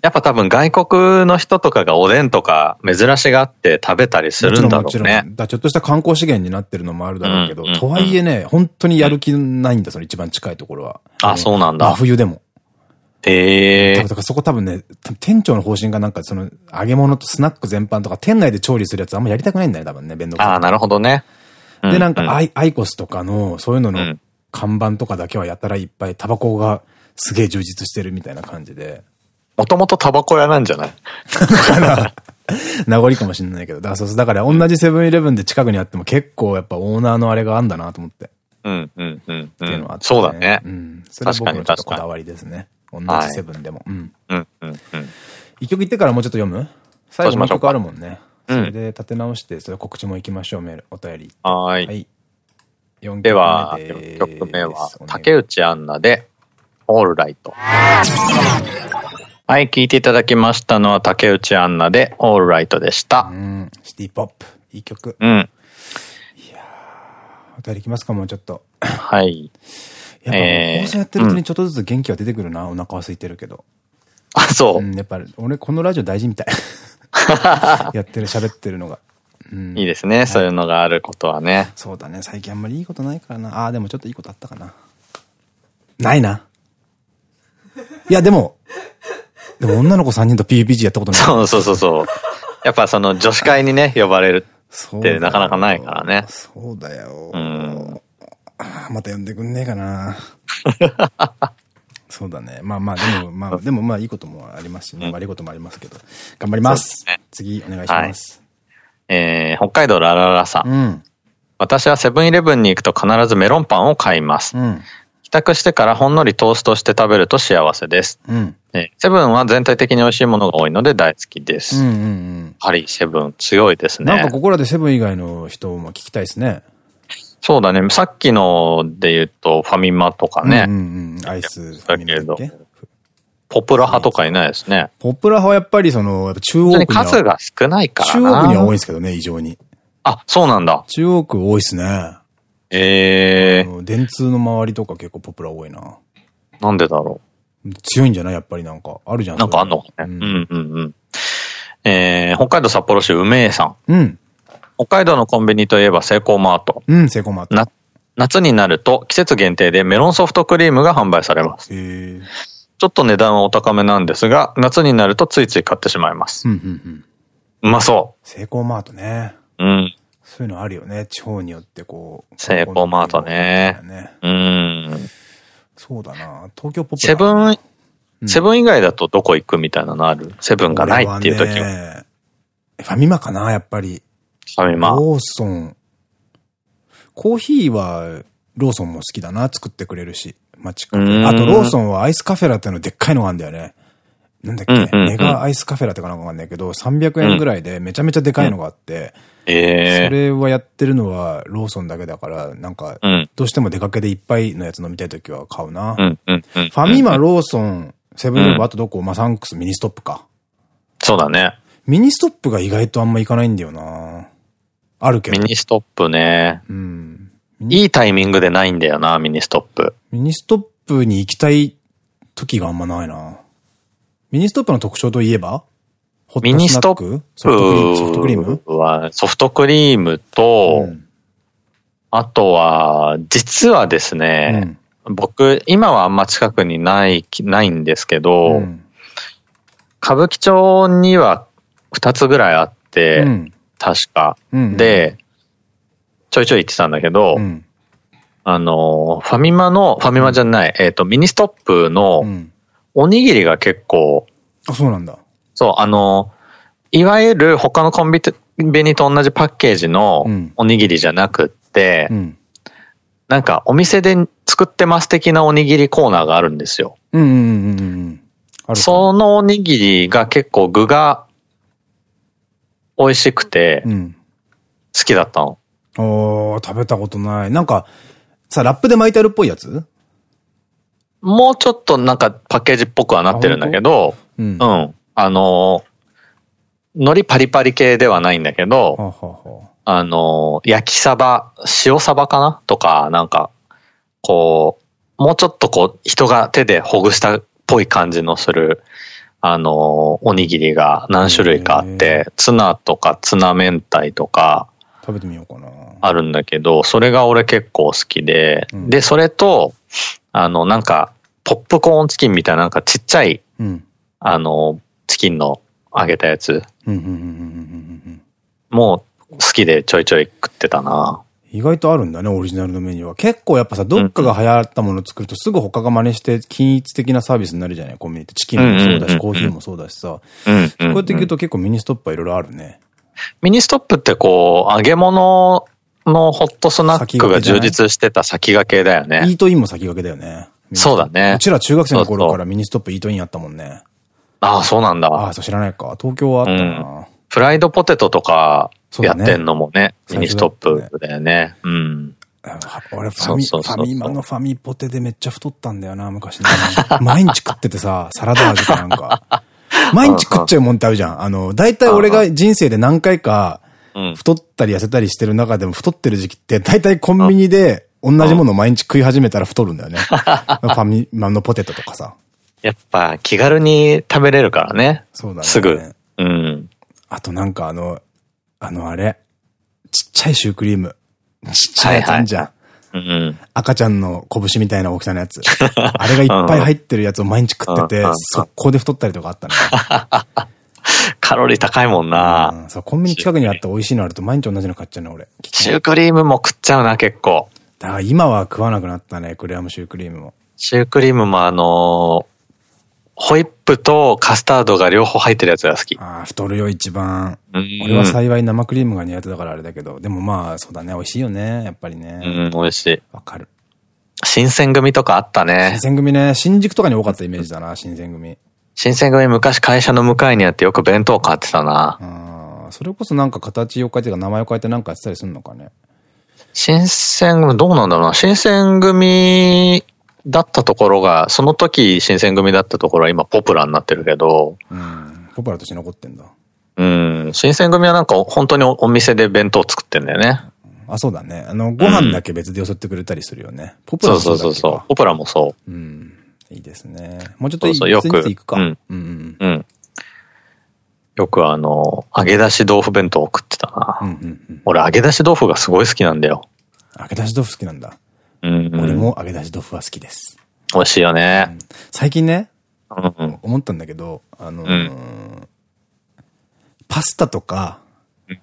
やっぱ多分外国の人とかがおでんとか珍しがって食べたりするんだろうね。もちろん、もちろん。だちょっとした観光資源になってるのもあるだろうけど、とはいえね、本当にやる気ないんだ、その一番近いところは。あ、そうなんだ。真冬でも。へえ。だからそこ多分ね、店長の方針がなんかその揚げ物とスナック全般とか店内で調理するやつあんまやりたくないんだよね、多分ね、弁当ああ、なるほどね。で、なんかアイ、アイコスとかの、そういうのの看板とかだけはやたらいっぱいタバコがすげえ充実してるみたいな感じで。もともとタバコ屋なんじゃない？かな。名残かもしれないけど。だからそうだから同じセブンイレブンで近くにあっても結構やっぱオーナーのあれがあんだなと思って。うんうんうん。っていうのはあって、そうだね。うん。それは僕のちょっとこだわりですね。同じセブンでも。うん。うんうんうん。一曲言ってからもうちょっと読む？最後もう一曲あるもんね。それで立て直して、それ告知も行きましょう、メール、お便り。はい。はい。では、4曲目は、竹内アンナで、オールライト。はい、聞いていただきましたのは竹内アンナでオールライトでした。うん、シティポップ。いい曲。うん。いやお便りいきますか、もうちょっと。はい。やっぱ放送やってるうちにちょっとずつ元気は出てくるな、お腹は空いてるけど。あ、そう。うん、やっぱり、俺このラジオ大事みたい。やってる、喋ってるのが。うん、いいですね、はい、そういうのがあることはね。そうだね、最近あんまりいいことないからな。ああ、でもちょっといいことあったかな。ないな。いや、でも、でも女の子3人と PUBG やったことない。そうそうそうそう。やっぱその女子会にね、呼ばれるってなかなかないからね。そうだよ。うん。また呼んでくんねえかな。そうだね。まあまあ、でも、まあ、でもまあいいこともありますしね。悪いこともありますけど。頑張ります。ね、次、お願いします。はい、えー、北海道ラララさん。うん、私はセブンイレブンに行くと必ずメロンパンを買います。うん、帰宅してからほんのりトーストして食べると幸せです。うん、セブンは全体的に美味しいものが多いので大好きです。やはりセブン強いですね。なんかここらでセブン以外の人も聞きたいですね。そうだね。さっきので言うとファミマとかね。アイスだけど。ポプラ派とかいないですね。ポプラ派はやっぱりその、中央区数が少ないから中央区には多いですけどね、異常に。あ、そうなんだ。中央区多いっすね。ええー。電通の周りとか結構ポプラ多いな。なんでだろう。強いんじゃない？やっぱりなんか。あるじゃん。なんかあんの？かね。うん、うんうんうんえー、北海道札幌市梅江さん。うん。北海道のコンビニといえばセイコーマート。うん、セイコーマート。な、夏になると季節限定でメロンソフトクリームが販売されます。へちょっと値段はお高めなんですが、夏になるとついつい買ってしまいます。うんうんうん。うまそう。セイコーマートね。うん。そういうのあるよね。地方によってこう。セイコーマートね。ねうん。そうだな。東京ポップ、セブン、セブン以外だとどこ行くみたいなのある？セブンがないっていう時は。はファミマかな、やっぱり。ファミマ。ローソン。コーヒーは、ローソンも好きだな。作ってくれるし。マチカあと、ローソンはアイスカフェラってのでっかいのがあるんだよね。なんだっけ、メガアイスカフェラってかなんかわかんないけど、300円ぐらいでめちゃめちゃでかいのがあって、ええそれはやってるのはローソンだけだから、なんか、どうしても出かけでいっぱいのやつ飲みたいときは買うな。ファミマ、ローソン、セブンイレブン、あとどこマサンクス、ミニストップか。そうだね。ミニストップが意外とあんま行かないんだよなあるけど。ミニストップね。うん。いいタイミングでないんだよな、ミニストップ。ミニストップに行きたい時があんまないなミニストップの特徴といえば？ミニストップ？ソフトクリーム？は、ソフトクリームと、うん、あとは、実はですね、うん、僕、今はあんま近くにない、ないんですけど、うん、歌舞伎町には2つぐらいあって、確か。で、ちょいちょい言ってたんだけど、あの、ファミマの、ファミマじゃない、えっ、と、ミニストップの、おにぎりが結構、あ、そうなんだ。そう、あの、いわゆる他のコンビニと同じパッケージのおにぎりじゃなくって、うん、なんかお店で作ってます的なおにぎりコーナーがあるんですよ。そのおにぎりが結構具が美味しくて、好きだったの。うん、おー、食べたことない。なんか、さ、ラップで巻いてあるっぽいやつ？もうちょっとなんかパッケージっぽくはなってるんだけど、うん。うん。あの、海苔パリパリ系ではないんだけど、はははあの、焼きサバ、塩サバかな？とか、なんか、こう、もうちょっとこう、人が手でほぐしたっぽい感じのする、あの、おにぎりが何種類かあって、ツナとかツナ明太とか、食べてみようかな。あるんだけど、それが俺結構好きで、うん、で、それと、あの、なんか、ポップコーンチキンみたいななんかちっちゃい、うん、あの、チキンの揚げたやつ。もう好きでちょいちょい食ってたな。意外とあるんだね、オリジナルのメニューは。結構やっぱさ、どっかが流行ったものを作るとすぐ他が真似して均一的なサービスになるじゃないコンビニって。チキンもそうだし、コーヒーもそうだしさ。こうやって聞くと結構ミニストップはいろいろあるね。ミニストップってこう、揚げ物のホットスナックが充実してた先駆けだよね。イートインも先駆けだよね。そうだね。うちら中学生の頃からミニストップイートインやったもんね。ああ、そうなんだ。ああ、そう知らないか。東京はあったな、うん、フライドポテトとかやってんのもね、ミニストップだよね。うん。俺ファミ、ファミマのファミポテでめっちゃ太ったんだよな、昔ね。毎日食っててさ、サラダ味かなんか。毎日食っちゃうもんってあるじゃん。あの、大体俺が人生で何回か、太ったり痩せたりしてる中でも太ってる時期って、大体コンビニで同じものを毎日食い始めたら太るんだよね。ファミマのポテトとかさ。やっぱ気軽に食べれるからね。そうだね。すぐ。うん。あとなんかあの、あのあれ、ちっちゃいシュークリーム。ちっちゃいやつあんじゃん。うん、赤ちゃんの拳みたいな大きさのやつ。あれがいっぱい入ってるやつを毎日食ってて、速攻で太ったりとかあったね。カロリー高いもんな、うん、そう、コンビニ近くにあった美味しいのあると毎日同じの買っちゃうね、俺。シュークリームも食っちゃうな、結構。だから今は食わなくなったね、クレアムシュークリームも。シュークリームもあのー、ホイップとカスタードが両方入ってるやつが好き。ああ、太るよ、一番。俺は幸い生クリームが苦手だからあれだけど、でもまあ、そうだね、美味しいよね、やっぱりね。うん、美味しい。わかる。新選組とかあったね。新選組ね、新宿とかに多かったイメージだな、新選組。新選組昔会社の向かいにあってよく弁当買ってたな。ああ、それこそなんか形を変えてか名前を変えてなんかやってたりするのかね。新選組、どうなんだろうな。新選組だったところが、その時新選組だったところは今ポプラになってるけど。うん。ポプラとして残ってんだ。うん。新選組はなんか本当にお店で弁当作ってんだよね。あ、そうだね。あの、ご飯だけ別でよそってくれたりするよね。うん、ポプラもそうそうそう。ポプラもそう。うん。いいですね。もうちょっといいそうよく。行くか。うん。うん。うん。よくあの、揚げ出し豆腐弁当を食ってたな。俺揚げ出し豆腐がすごい好きなんだよ。揚げ出し豆腐好きなんだ。俺も揚げ出し豆腐は好きです。美味しいよね。うん、最近ね、うんうん、思ったんだけど、あのーうん、パスタとか、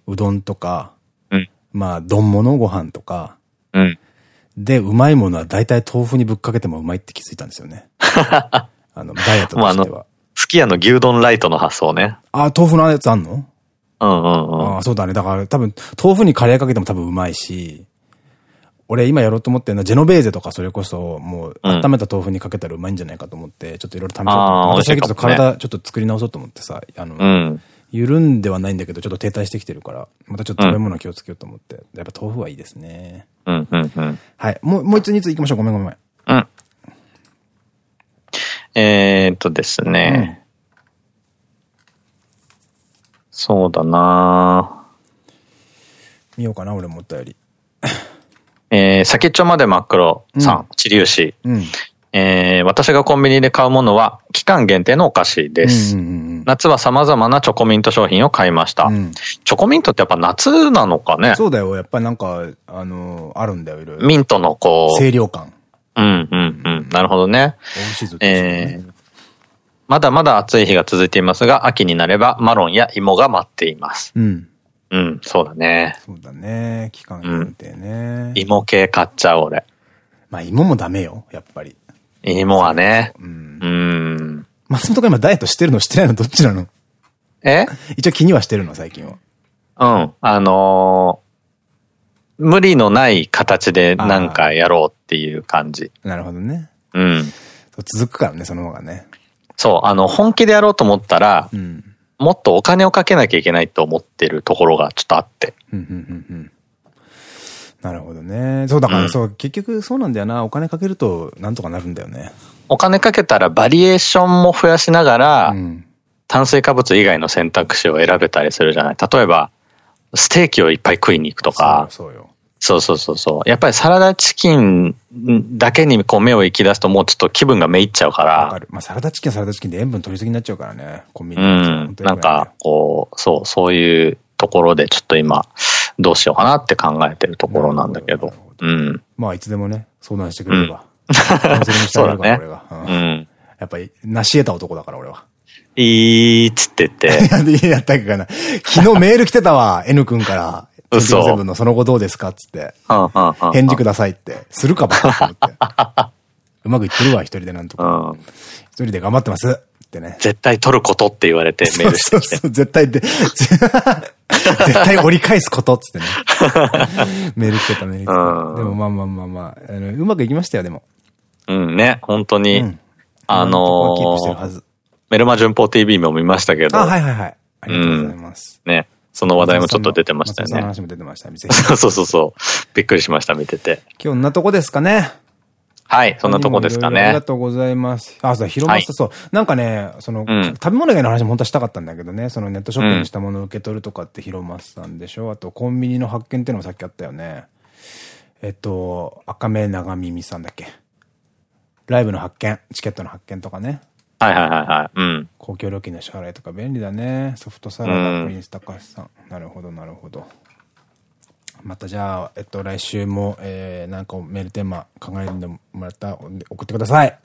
うどんとか、うん、まあ、丼物ご飯とか、で、うまいものは大体豆腐にぶっかけてもうまいって気づいたんですよね。あの、ダイエットとしては。すき家の牛丼ライトの発想ね。あ、豆腐のやつあんの？うんうんうん。あそうだね。だから多分、豆腐にカレーかけても多分うまいし、俺今やろうと思ってるのはジェノベーゼとかそれこそもう温めた豆腐にかけたらうまいんじゃないかと思って、ちょっといろいろ試そうと思って。私はちょっと体ちょっと作り直そうと思ってさ、あの、うん、緩んではないんだけどちょっと停滞してきてるから、またちょっと食べ物気をつけようと思って。やっぱ豆腐はいいですね。うんうんうん。はい。もう、もう一つ二つ行きましょう。ごめんごめん。うん。えー、っとですね。うん、そうだな見ようかな、俺もったより。えー、先っちょまで真っ黒さん、ちりゆし。えー、私がコンビニで買うものは期間限定のお菓子です。夏は様々なチョコミント商品を買いました。うん、チョコミントってやっぱ夏なのかね？そうだよ。やっぱりなんか、あのー、あるんだよ、いろいろ。ミントのこう。清涼感。うんうんうん。なるほどね。美味しいぞ、ね、えー、まだまだ暑い日が続いていますが、秋になればマロンや芋が待っています。うん。うん、そうだね。そうだね。期間限定ね。うん、芋系買っちゃう、俺。まあ、芋もダメよ、やっぱり。芋はね。うん。うん。松本が今ダイエットしてるのしてないの？どっちなの？え？一応気にはしてるの、最近は。うん。あのー、無理のない形でなんかやろうっていう感じ。なるほどね。うん。続くからね、その方がね。そう、あの、本気でやろうと思ったら、うん、もっとお金をかけなきゃいけないと思ってるところがちょっとあって。なるほどね。そうだから、そう、結局そうなんだよな。お金かけるとなんとかなるんだよね。お金かけたらバリエーションも増やしながら、うん。炭水化物以外の選択肢を選べたりするじゃない例えば、ステーキをいっぱい食いに行くとか、そうよ。そうそうそうそう。やっぱりサラダチキンだけにこう目を行き出すともうちょっと気分がめいっちゃうか。らる。まあ、サラダチキンはサラダチキンで塩分取りすぎになっちゃうからね。コンビニうんなんか、こう、そう、そういうところでちょっと今、どうしようかなって考えてるところなんだけど。なるほうん。まあ、いつでもね、相談してくれれば。カウンセリングしてあげるから、そう俺が。うんうん。やっぱり、成し得た男だから、俺は。いいっつって言って。いや、やったっけかな。昨日メール来てたわ、N 君から。嘘24-7のその後どうですかっつって。返事くださいって。するかばかと思って。うまくいってるわ、一人でなんとか。うん。一人で頑張ってますってね。絶対取ることって言われてメールしてきて。そうそうそう、絶対で、絶対折り返すことっつってね。メール来てた、メール来てた。うんでもまあまあまあまあ、あのうまくいきましたよ、でも。うんね、本当に。うんあ今のところキープしてるはず。メルマ順報 TV も見ましたけど、あ、はいはいはい。ありがとうございます。ね、その話題もちょっと出てましたよね。話も出てました、店 そうそうそうそう。びっくりしました、見てて。今日んなとこですかね。はい、そんなとこですか他にもいろいろありがね。とうございます。あ、そう、広松さん、そう。なんかね、その、ん食べ物以外の話も本当はしたかったんだけどね、そのネットショッピングしたものを受け取るとかって広松さんでしょあと、コンビニの発見っていうのもさっきあったよね。えっと、赤目長耳さんだっけ。ライブの発見、チケットの発見とかね。はいはいはいはい。うん。公共料金の支払いとか便利だね。ソフトサラダ、うんプリンス高橋さん。なるほど、なるほど。またじゃあ、えっと、来週も、えー、なんかメールテーマ考えてもらったら送ってください。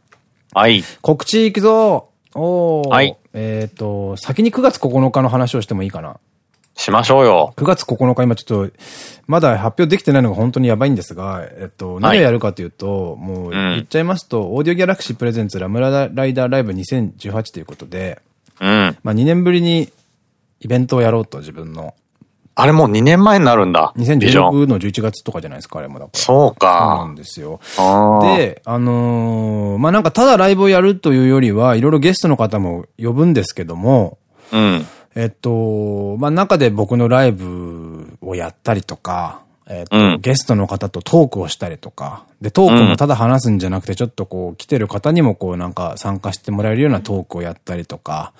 はい。告知行くぞおー。はい。えっと、先に9月9日の話をしてもいいかな。しましょうよ。9月9日今ちょっと、まだ発表できてないのが本当にやばいんですが、えっと、何をやるかというと、もう言っちゃいますと、オーディオギャラクシープレゼンツラムラライダーライブ2018ということで、うん。まあ2年ぶりにイベントをやろうと自分の。あれもう2年前になるんだ。ビジョン。2016の11月とかじゃないですか、あれもだから。そうそうなか。んですよ。で、あのーまあ、なんかただライブをやるというよりは、いろいろゲストの方も呼ぶんですけども、うん。えっと、まあ、中で僕のライブをやったりとか、えっと、うん。ゲストの方とトークをしたりとか、で、トークもただ話すんじゃなくて、ちょっとこう、来てる方にもこう、なんか参加してもらえるようなトークをやったりとか、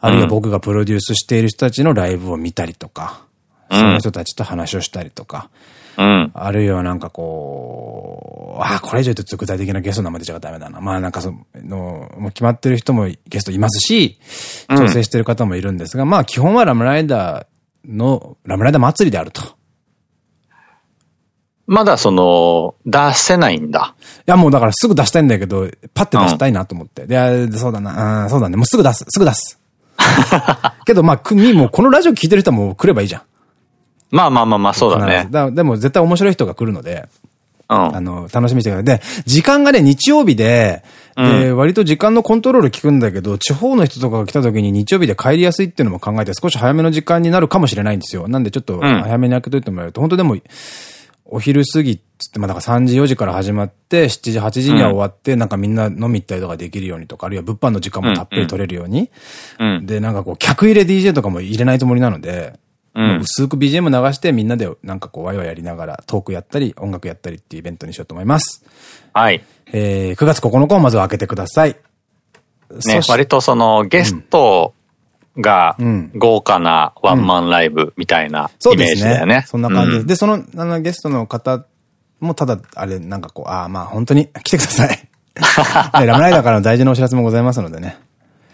あるいは僕がプロデュースしている人たちのライブを見たりとか、その人たちと話をしたりとか、うん。あるいはなんかこう、ああ、これ以上言うと具体的なゲストの名前出ちゃダメだな。まあなんかその、もう決まってる人もゲストいますし、調整してる方もいるんですが、まあ基本はラムライダーの、ラムライダー祭りであると。いまだその、出せないんだ。やもうだからすぐ出したいんだけど、パッて出したいなと思って。いや、そうだな、うん、そうだね。もうすぐ出す、すぐ出す。けどまあ、くみ、もうこのラジオ聞いてる人はもう来ればいいじゃん。まあまあまあまあ、そうだね。だでも絶対面白い人が来るので、うん。あの、楽しみにしてください。で、時間がね、日曜日で、で、割と時間のコントロール効くんだけど、地方の人とかが来た時に日曜日で帰りやすいっていうのも考えて、少し早めの時間になるかもしれないんですよ。なんでちょっと早めに開けといてもらえると、本当でも、お昼過ぎっつって、まあ、だから3時4時から始まって、7時8時には終わって、なんかみんな飲み行ったりとかできるようにとか、あるいは物販の時間もたっぷり取れるように。うん。で、なんかこう、客入れ DJ とかも入れないつもりなので、うん。薄く BGM 流してみんなでなんかこうワイワイやりながらトークやったり音楽やったりっていうイベントにしようと思います。はい。えー、9月9日をまずは開けてください。ね割とその、ゲストがうん豪華なワンマンライブみたいなイメーそうですね。ジだよね。そんな感じです。うんで、その、あの、ゲストの方もただ、あれ、なんかこう、ああ、まあ本当に来てください。ねラムライダーからの大事なお知らせもございますのでね。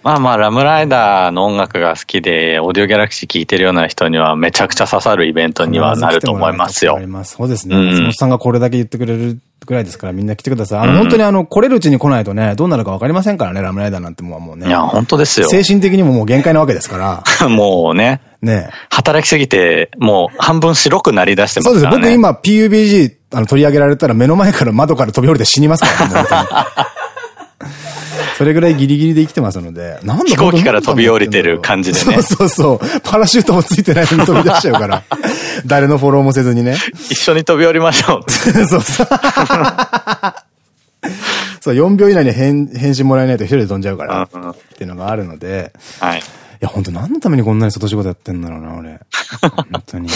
まあまあ、ラムライダーの音楽が好きで、オーディオギャラクシー聴いてるような人にはめちゃくちゃ刺さるイベントにはなると思いますよあ。ります。そうですね。うん松本さんがこれだけ言ってくれるぐらいですからみんな来てください。あの、本当にあの、来れるうちに来ないとね、どうなるかわかりませんからね、ラムライダーなんてもうもうね。いや、本当ですよ。精神的にももう限界なわけですから。もうね、ね働きすぎて、もう半分白くなり出してまそうですす。からね。僕今 PUBG あの取り上げられたら目の前から窓から飛び降りて死にますからね、それぐらいギリギリで生きてますので、なんだ飛行機から飛び降りてる感じでねそうそうそう。パラシュートもついてないのに飛び出しちゃうから。誰のフォローもせずにね。一緒に飛び降りましょう。そうそう。そう、4秒以内に返返信もらえないと一人で飛んじゃうから。うんうんっていうのがあるので。はい。いや、本当何のためにこんなに外仕事やってんだろうな、俺。本当に。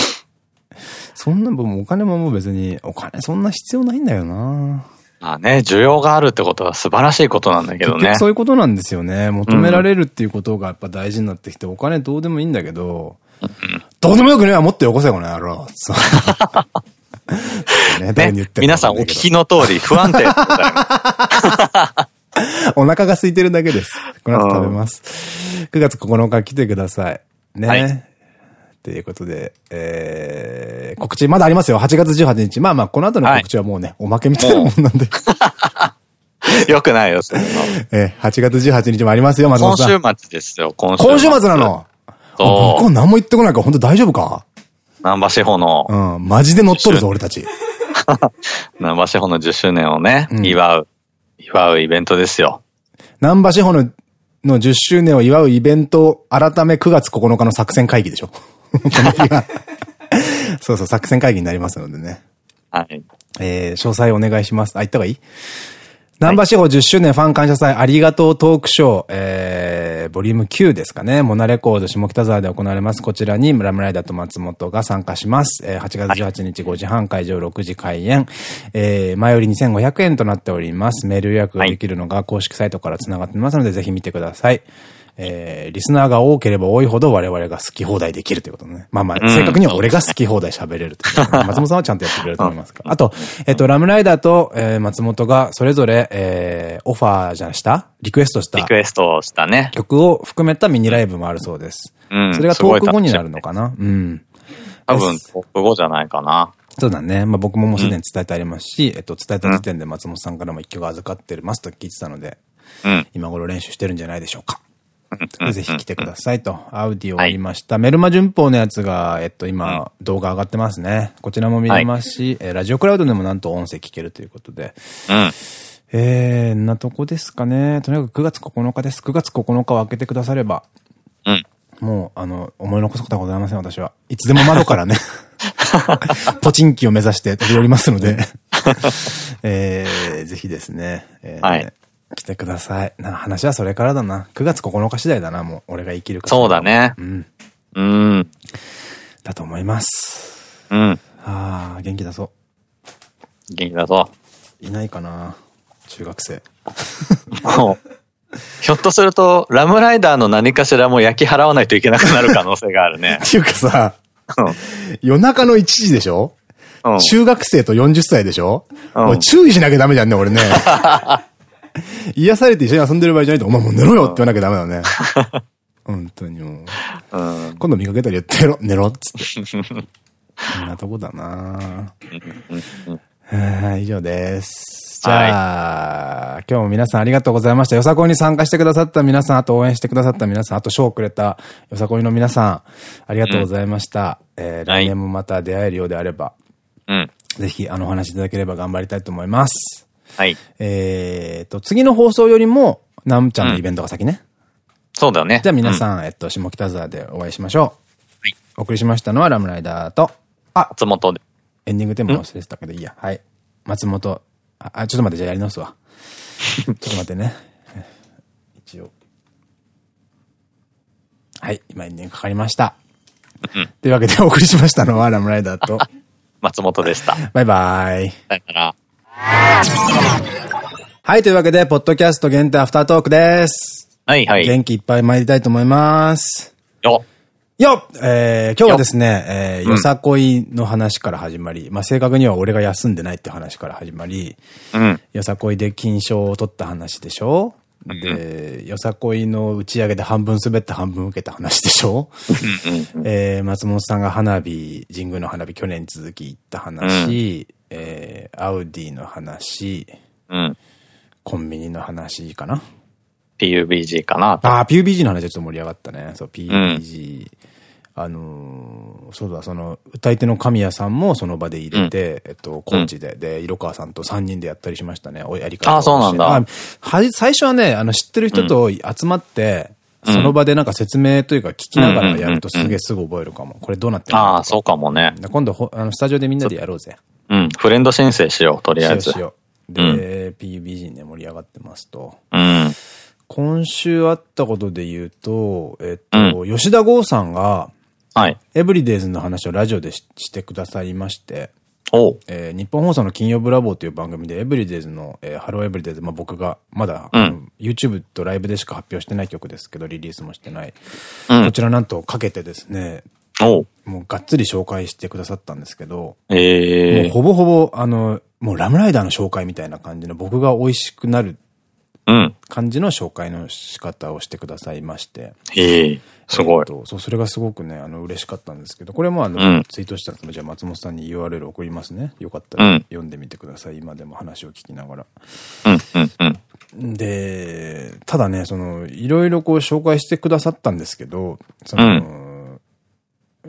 そんな、もうお金ももう別に、お金そんな必要ないんだよな。まあね、需要があるってことは素晴らしいことなんだけどね。そういうことなんですよね。求められるっていうことがやっぱ大事になってきて、お金どうでもいいんだけど、うん、どうでもよくねえわ、もっとよこせ、この野郎。ね、ね皆さんお聞きの通り不安定 お腹が空いてるだけです。この後食べます。9月9日来てください。ね。はいということで、えー、告知まだありますよ。8月18日。まあまあ、この後の告知はもうね、はい、おまけみたいなもんなんで。よくないよ、そえー、8月18日もありますよ、松本さん。今週末ですよ、今週末。今週末なの？そう。向こう何も言ってこないから、本当大丈夫か？南波志保の。うん、マジで乗っ取るぞ、俺たち。南波志保の10周年をね、うん、祝う、祝うイベントですよ。南波志保のの10周年を祝うイベント、改め9月9日の作戦会議でしょ そうそう、作戦会議になりますのでね。はい。えー、詳細お願いします。あ、言った方がいい？南波志保10周年ファン感謝祭ありがとうトークショー、えー、ボリューム9ですかね。モナレコード下北沢で行われます。こちらに村村ライダーと松本が参加します。えー、8月18日5時半会場6時開演。えー、前より2500円となっております。メール予約ができるのが公式サイトから繋がってますので、ぜひ見てください。えー、リスナーが多ければ多いほど我々が好き放題できるということね。まあまあ、正確には俺が好き放題喋れるという。松本さんはちゃんとやってくれると思いますから。あと、えっ、と、ラムライダーと、えー、松本がそれぞれ、えー、オファーじゃした？リクエストした。リクエストしたね。曲を含めたミニライブもあるそうです。うん。それがトーク後になるのかな？うん。多分、トーク後じゃないかな。そうだね。まあ僕ももうすでに伝えてありますし、うん、えっと、伝えた時点で松本さんからも一曲預かってますと聞いてたので、うん、今頃練習してるんじゃないでしょうか。ぜひ来てくださいと。アウディを終りました。はい、メルマ旬報のやつが、えっと、今、動画上がってますね。こちらも見れますし、はい、ラジオクラウドでもなんと音声聞けるということで。うん。えー、なとこですかね。とにかく9月9日です。9月9日を開けてくだされば。うん。もう、あの、思い残すことはございません、私は。いつでも窓からね ポチンキを目指して飛び降りますので えー、ぜひですね。えー、はい。来てください。な、話はそれからだな。9月9日次第だな、もう。俺が生きるかそうだね。うん。うん。だと思います。うん。ああ、元気だそう。元気だぞ。いないかな中学生。もう、ひょっとすると、ラムライダーの何かしらも焼き払わないといけなくなる可能性があるね。っていうかさ、夜中の1時でしょ？うん、中学生と40歳でしょ、うん、もう注意しなきゃダメじゃんね、俺ね。癒されて一緒に遊んでる場合じゃないと、お前もう寝ろよって言わなきゃダメだね。本当にもう。うん、今度見かけたら言ってろ、寝ろっつって。そんなとこだな以上です。じゃあ、はい、今日も皆さんありがとうございました。よさこいに参加してくださった皆さん、あと応援してくださった皆さん、あと賞をくれたよさこいの皆さん、ありがとうございました。うん、えー、来年もまた出会えるようであれば、うん、ぜひあのお話いただければ頑張りたいと思います。はい。えっと、次の放送よりも、なんちゃんのイベントが先ね。そうだよね。じゃあ皆さん、えっと、下北沢でお会いしましょう。はい。お送りしましたのはラムライダーと、あ、松本で。エンディングテーマ忘れてたけど、いいや。はい。松本、あ、ちょっと待って、じゃあやり直すわ。ちょっと待ってね。一応。はい、今エンディングかかりました。というわけでお送りしましたのはラムライダーと、松本でした。バイバイ。さよなら。はい、というわけで、ポッドキャスト限定アフタートークです。はいはい。元気いっぱい参りたいと思います。よ。よえー、今日はですね、えー、よさこいの話から始まり、うん、まあ正確には俺が休んでないって話から始まり、うん、よさこいで金賞を取った話でしょ？で、よさこいの打ち上げで半分滑って半分受けた話でしょ？えー、松本さんが花火、神宮の花火去年に続き行った話、えー、アウディの話、うん。コンビニの話かな ?PUBG かなああ、PUBG の話はちょっと盛り上がったね。そう、PUBG。うん、あのー、そうだ、その、歌い手の神谷さんもその場で入れて、うん、えっと、コーチで、で、色川さんと3人でやったりしましたね。おやり方。ああ、そうなんだ。は最初はね、あの、知ってる人と集まって、その場でなんか説明というか聞きながらやるとすげえすぐ覚えるかも。これどうなってるのああ、そうかもね。今度あの、スタジオでみんなでやろうぜ。うん、フレンド申請しよう、とりあえず。しよう。で、うん、PUBG で盛り上がってますと。うん。今週あったことで言うと、えっと、うん、吉田剛さんが、はい。エブリデイズの話をラジオでししてくださいまして。えー、日本放送の金曜ブラボーという番組で、エブリデイズの、えー、ハローエブリデイズ、まあ、僕が、まだ、うん、YouTube とライブでしか発表してない曲ですけど、リリースもしてない。うん、こちらなんとかけてですね、もうがっつり紹介してくださったんですけど、えー、もうほぼほぼ、あの、もうラムライダーの紹介みたいな感じの、僕が美味しくなる感じの紹介の仕方をしてくださいまして。へえ。すごい。そう、それがすごくね、あの、嬉しかったんですけど、これもあの、うん、ツイートしたら、じゃあ松本さんに URL 送りますね。よかったら読んでみてください。うん、今でも話を聞きながら。うん、うん、うん。で、ただね、その、いろいろこう紹介してくださったんですけど、その、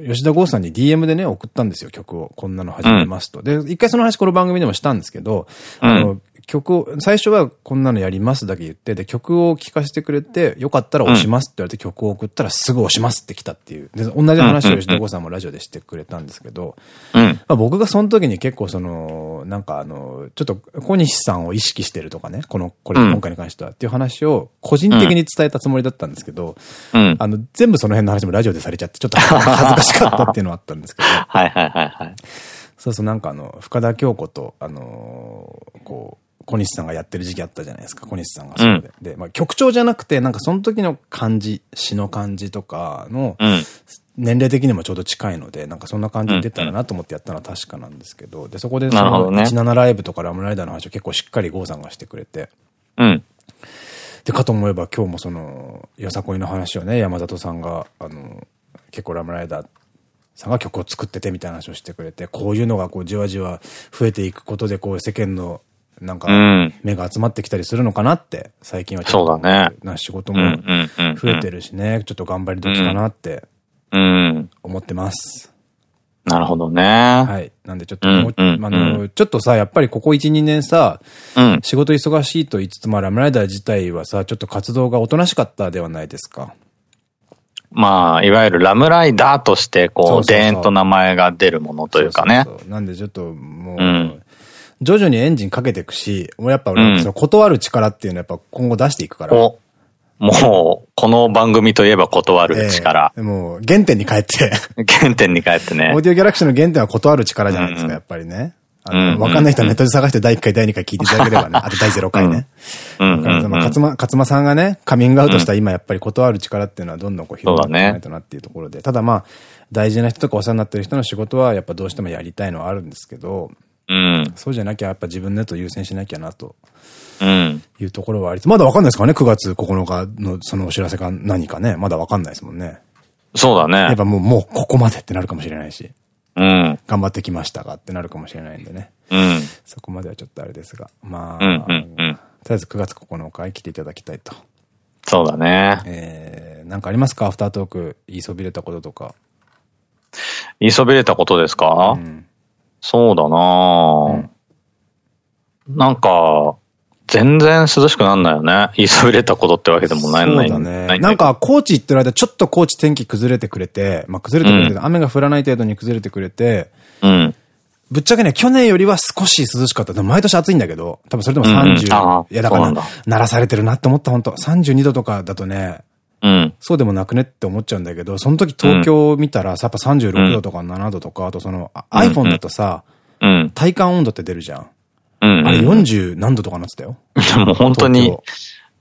吉田剛さんに DM でね、送ったんですよ、曲を。こんなの始めますと。で、一回その話この番組でもしたんですけど、あの、曲を、最初はこんなのやりますだけ言って、で、曲を聴かせてくれて、よかったら押しますって言われて曲を送ったらすぐ押しますって来たっていう。で、同じ話を吉田剛さんもラジオでしてくれたんですけど、うん、まあ僕がその時に結構その、なんかあの、ちょっと小西さんを意識してるとかね、この、これ、今回に関してはっていう話を個人的に伝えたつもりだったんですけど、うん、あの、全部その辺の話もラジオでされちゃって、ちょっと恥ずかしかったっていうのはあったんですけど。はいはいはいはい。そうそう、なんかあの、深田京子と、あのー、こう、小西さんがやってる時期あったじゃないですか、小西さんがそうで。うん、で、まあ曲調じゃなくて、なんかその時の感じ、詩の感じとかの、年齢的にもちょうど近いので、なんかそんな感じで出たらなと思ってやったのは確かなんですけど、で、そこでその17ライブとかラムライダーの話を結構しっかり郷さんがしてくれて、うん。で、かと思えば今日もその、よさこいの話をね、山里さんが、あの、結構ラムライダーさんが曲を作っててみたいな話をしてくれて、こういうのがこうじわじわ増えていくことで、こう世間のなんか、目が集まってきたりするのかなって、最近はちょっと、ね、な仕事も増えてるしね、ちょっと頑張り時かなって、思ってます。なるほどね。はい。なんでちょっと、あの、ちょっとさ、やっぱりここ1、2年さ、うん、仕事忙しいと言いつつも、ラムライダー自体はさ、ちょっと活動がおとなしかったではないですか。まあ、いわゆるラムライダーとして、こう、でーんと名前が出るものというかね。なんでちょっと、もう、うん、徐々にエンジンかけていくし、もうやっぱ俺、その断る力っていうのはやっぱ今後出していくから。おもう、この番組といえば断る力。えー、もう、原点に帰って原点に帰ってね。オーディオギャラクシーの原点は断る力じゃないですか、やっぱりね。あの、わかんない人はネットで探して第1回、第2回聞いていただければね。あと第0回ね。うん。勝間、勝間さんがね、カミングアウトした今やっぱり断る力っていうのはどんどんこう広がっていかないとなっていうところで。ただまあ、大事な人とかお世話になってる人の仕事はやっぱどうしてもやりたいのはあるんですけど、うん、そうじゃなきゃやっぱ自分のやつを優先しなきゃなと。うん。いうところはありまだわかんないですからね、9月9日のそのお知らせが何かね？まだわかんないですもんね。そうだね。やっぱもう、もうここまでってなるかもしれないし。うん。頑張ってきましたがってなるかもしれないんでね。うん。そこまではちょっとあれですが。まあ、うんうんうん、とりあえず9月9日来ていただきたいと。そうだね。えー、なんかありますか？アフタートーク、言いそびれたこととか。言いそびれたことですか？うん。そうだな、うん、なんか、全然涼しくなんないよね。言いそびれたことってわけでもないのに。そうだね。なんか、高知行ってる間、ちょっと高知天気崩れてくれて、まあ崩れてくれて、うん、雨が降らない程度に崩れてくれて、うん。ぶっちゃけね、去年よりは少し涼しかった。毎年暑いんだけど、多分それでも30、うん、いやだから、鳴らされてるなって思った、本当32度とかだとね、うん、そうでもなくねって思っちゃうんだけど、その時東京見たらさ、やっぱ36度とか7度とか、あとその iPhone だとさ、うん、体感温度って出るじゃん。うん、あれ40何度とかなってたよ。もう本当に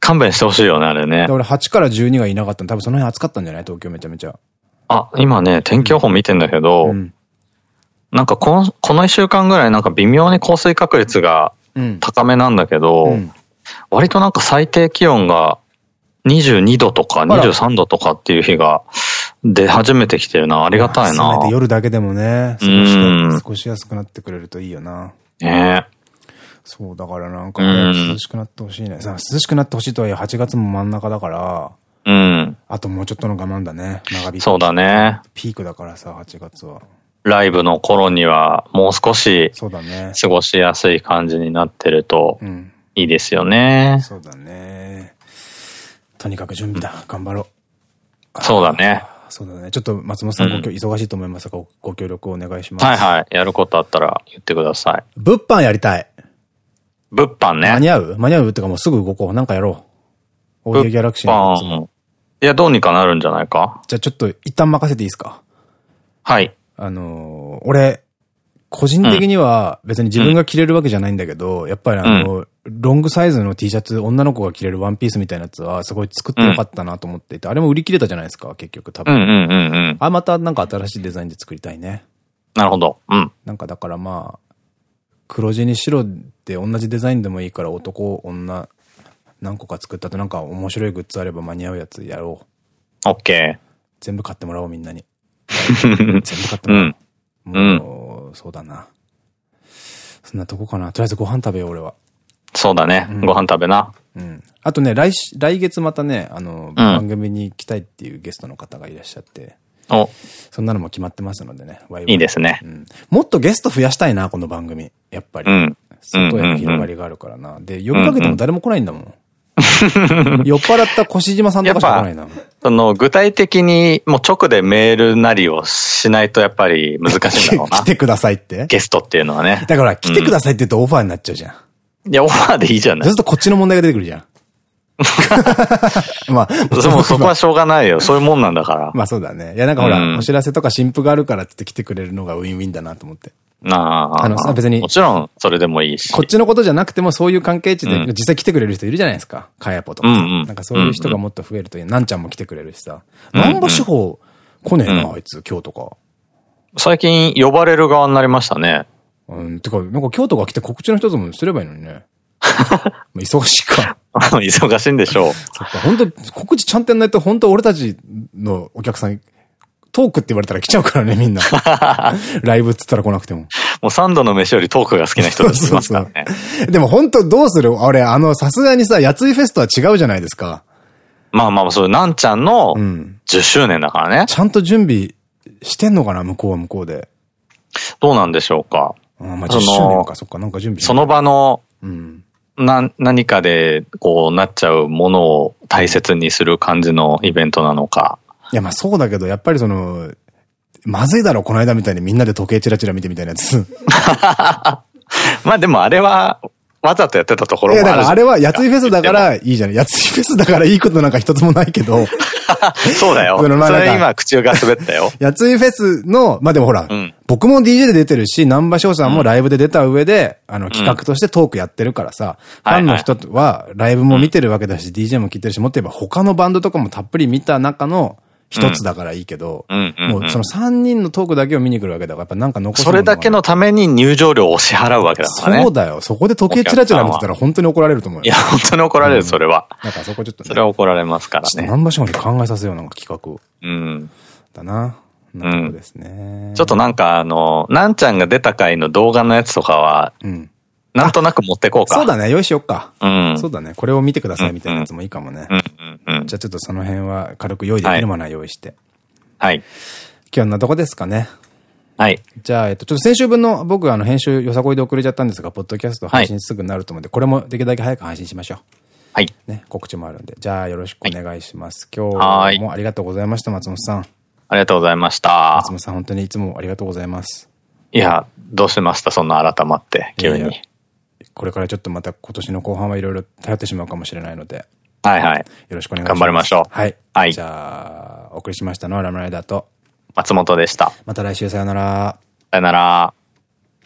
勘弁してほしいよね、あれね。俺8から12がいなかったの。多分その辺暑かったんじゃない？東京めちゃめちゃ。あ、今ね、天気予報見てんだけど、うん、なんかこの、この1週間ぐらいなんか微妙に降水確率が高めなんだけど、うん、割となんか最低気温が22度とか23度とかっていう日が出始めてきてるな。ありがたいな。せめて夜だけでもね、過ごし過ごしやすくなってくれるといいよな。ねそう、だからなんか涼しくなってほしいね。さ涼しくなってほしいとはいえ8月も真ん中だから、うん。あともうちょっとの我慢だね。長引き。そうだね。ピークだからさ、8月は。ライブの頃にはもう少し、そうだね。過ごしやすい感じになってると、いいですよね。そうだね。とにかく準備だ。頑張ろう。そうだね。そうだね。ちょっと松本さん、ご忙しいと思いますが、ご協力をお願いします。はいはい。やることあったら言ってください。物販やりたい。物販ね。間に合う？間に合うってかもうすぐ動こう。なんかやろう。オーディオギャラクシーのやつも。いや、どうにかなるんじゃないかじゃあちょっと一旦任せていいですか？はい。あのー、俺、個人的には別に自分が着れるわけじゃないんだけど、やっぱりあの、ロングサイズの T シャツ、女の子が着れるワンピースみたいなやつはすごい作ってよかったなと思っていて、あれも売り切れたじゃないですか、結局多分。あ、またなんか新しいデザインで作りたいね。なるほど。うん。なんかだからまあ、黒地に白で同じデザインでもいいから男、女、何個か作ったとなんか面白いグッズあれば間に合うやつやろう。オッケ全部買ってもらおうみんなに。全部買ってもらおう。うんもう、そうだな。そんなとこかな。とりあえずご飯食べよう、俺は。ー。そうだね。うんご飯食べな。うん。あとね、来し、来月またね、あの、番組に来たいっていうゲストの方がいらっしゃって、お、そんなのも決まってますのでね、ワイワイいいですねう。ん。もっとゲスト増やしたいな、この番組。やっぱり。うん。外への広がりがあるからな。で、呼びかけても誰も来ないんだもん。酔っ払った越島さんとかしか来ないな。その、具体的にもう直でメールなりをしないとやっぱり難しいんだろうな 来。てくださいって？ゲストっていうのはね。だから、来てくださいって言うとオファーになっちゃうじゃん。いや、オファーでいいじゃないそうする。とこっちの問題が出てくるじゃん。まあ、でもそこはしょうがないよ。そういうもんなんだから。まあそうだね。いやなんかほら、うんお知らせとか新譜があるからって来てくれるのがウィンウィンだなと思って。なあ。あのさ別にもちろん、それでもいいし。こっちのことじゃなくてもそういう関係値でうん実際来てくれる人いるじゃないですか。かやぽとかさ。うんうんなんかそういう人がもっと増えるといい。なんちゃんも来てくれるしさ。うん南波志保来ねえな、うんあいつ、京都か。最近呼ばれる側になりましたね。うん、てか、なんか京都が来て告知の一つもすればいいのにね。まあ忙しいか。忙しいんでしょう。そっか、本当告知ちゃんとやんないと、本当俺たちのお客さん、トークって言われたら来ちゃうからね、みんな。ライブっつったら来なくても。もう三度の飯よりトークが好きな人たちいますからね。でも本当どうする？俺、あの、さすがにさ、やついフェスとは違うじゃないですか。まあまあ、そういうなんちゃんのうん。10周年だからね。ちゃんと準備してんのかな向こうは向こうで。どうなんでしょうか。うん、まあ10その周年か、そっか、なんか準備その場のうん。な、何かでこうなっちゃうものを大切にする感じのイベントなのか。いや、まあそうだけど、やっぱりその、まずいだろ、この間みたいにみんなで時計チラチラ見てみたいなやつ。まあでもあれはわざとやってたところいや、もあるだからあれは、やついフェスだからいいじゃない。やついフェスだからいいことなんか一つもないけど、そうだよ。そのそれ今口が滑ったよ。やついフェスの、まあでもほら、うん僕も DJ で出てるし、南波翔さんもライブで出た上で、あの、企画としてトークやってるからさ、ファンの人はライブも見てるわけだし、DJ も聴いてるし、もっと言えば他のバンドとかもたっぷり見た中の一つだからいいけど、もうその3人のトークだけを見に来るわけだから、やっぱなんか残すそれだけのために入場料を支払うわけだからね。そうだよ。そこで時計チラチラ見てたら本当に怒られると思うよ。いや、本当に怒られる、それは。だからそこちょっとね。それは怒られますからちょっとね。南波翔に考えさせよう、なんか企画を。うん。だな。なとこですね。ちょっとなんかあの、なんちゃんが出た回の動画のやつとかは、うん。なんとなく持ってこうか。そうだね、用意しよっか。うん。そうだね、これを見てくださいみたいなやつもいいかもね。うんうんうん。じゃあちょっとその辺は軽く用意できるものは用意して。はい。今日はんなとこですかね。はい。じゃあ、えっと、ちょっと先週分の僕、あの、編集よさこいで遅れちゃったんですが、ポッドキャスト配信すぐになると思うんで、これもできるだけ早く配信しましょう。はい。ね、告知もあるんで。じゃあ、よろしくお願いします。今はい日もありがとうございました、松本さん。ありがとうございました松。本さん、本当にいつもありがとうございます。いや、どうしました？そんな改まって、急に。これからちょっとまた今年の後半はいろいろ頼ってしまうかもしれないので、はいはい。よろしくお願いします。頑張りましょうはい。はいじゃあ、お送りしましたのはラムライダーと、松本でした。また来週さよなら。さよなら。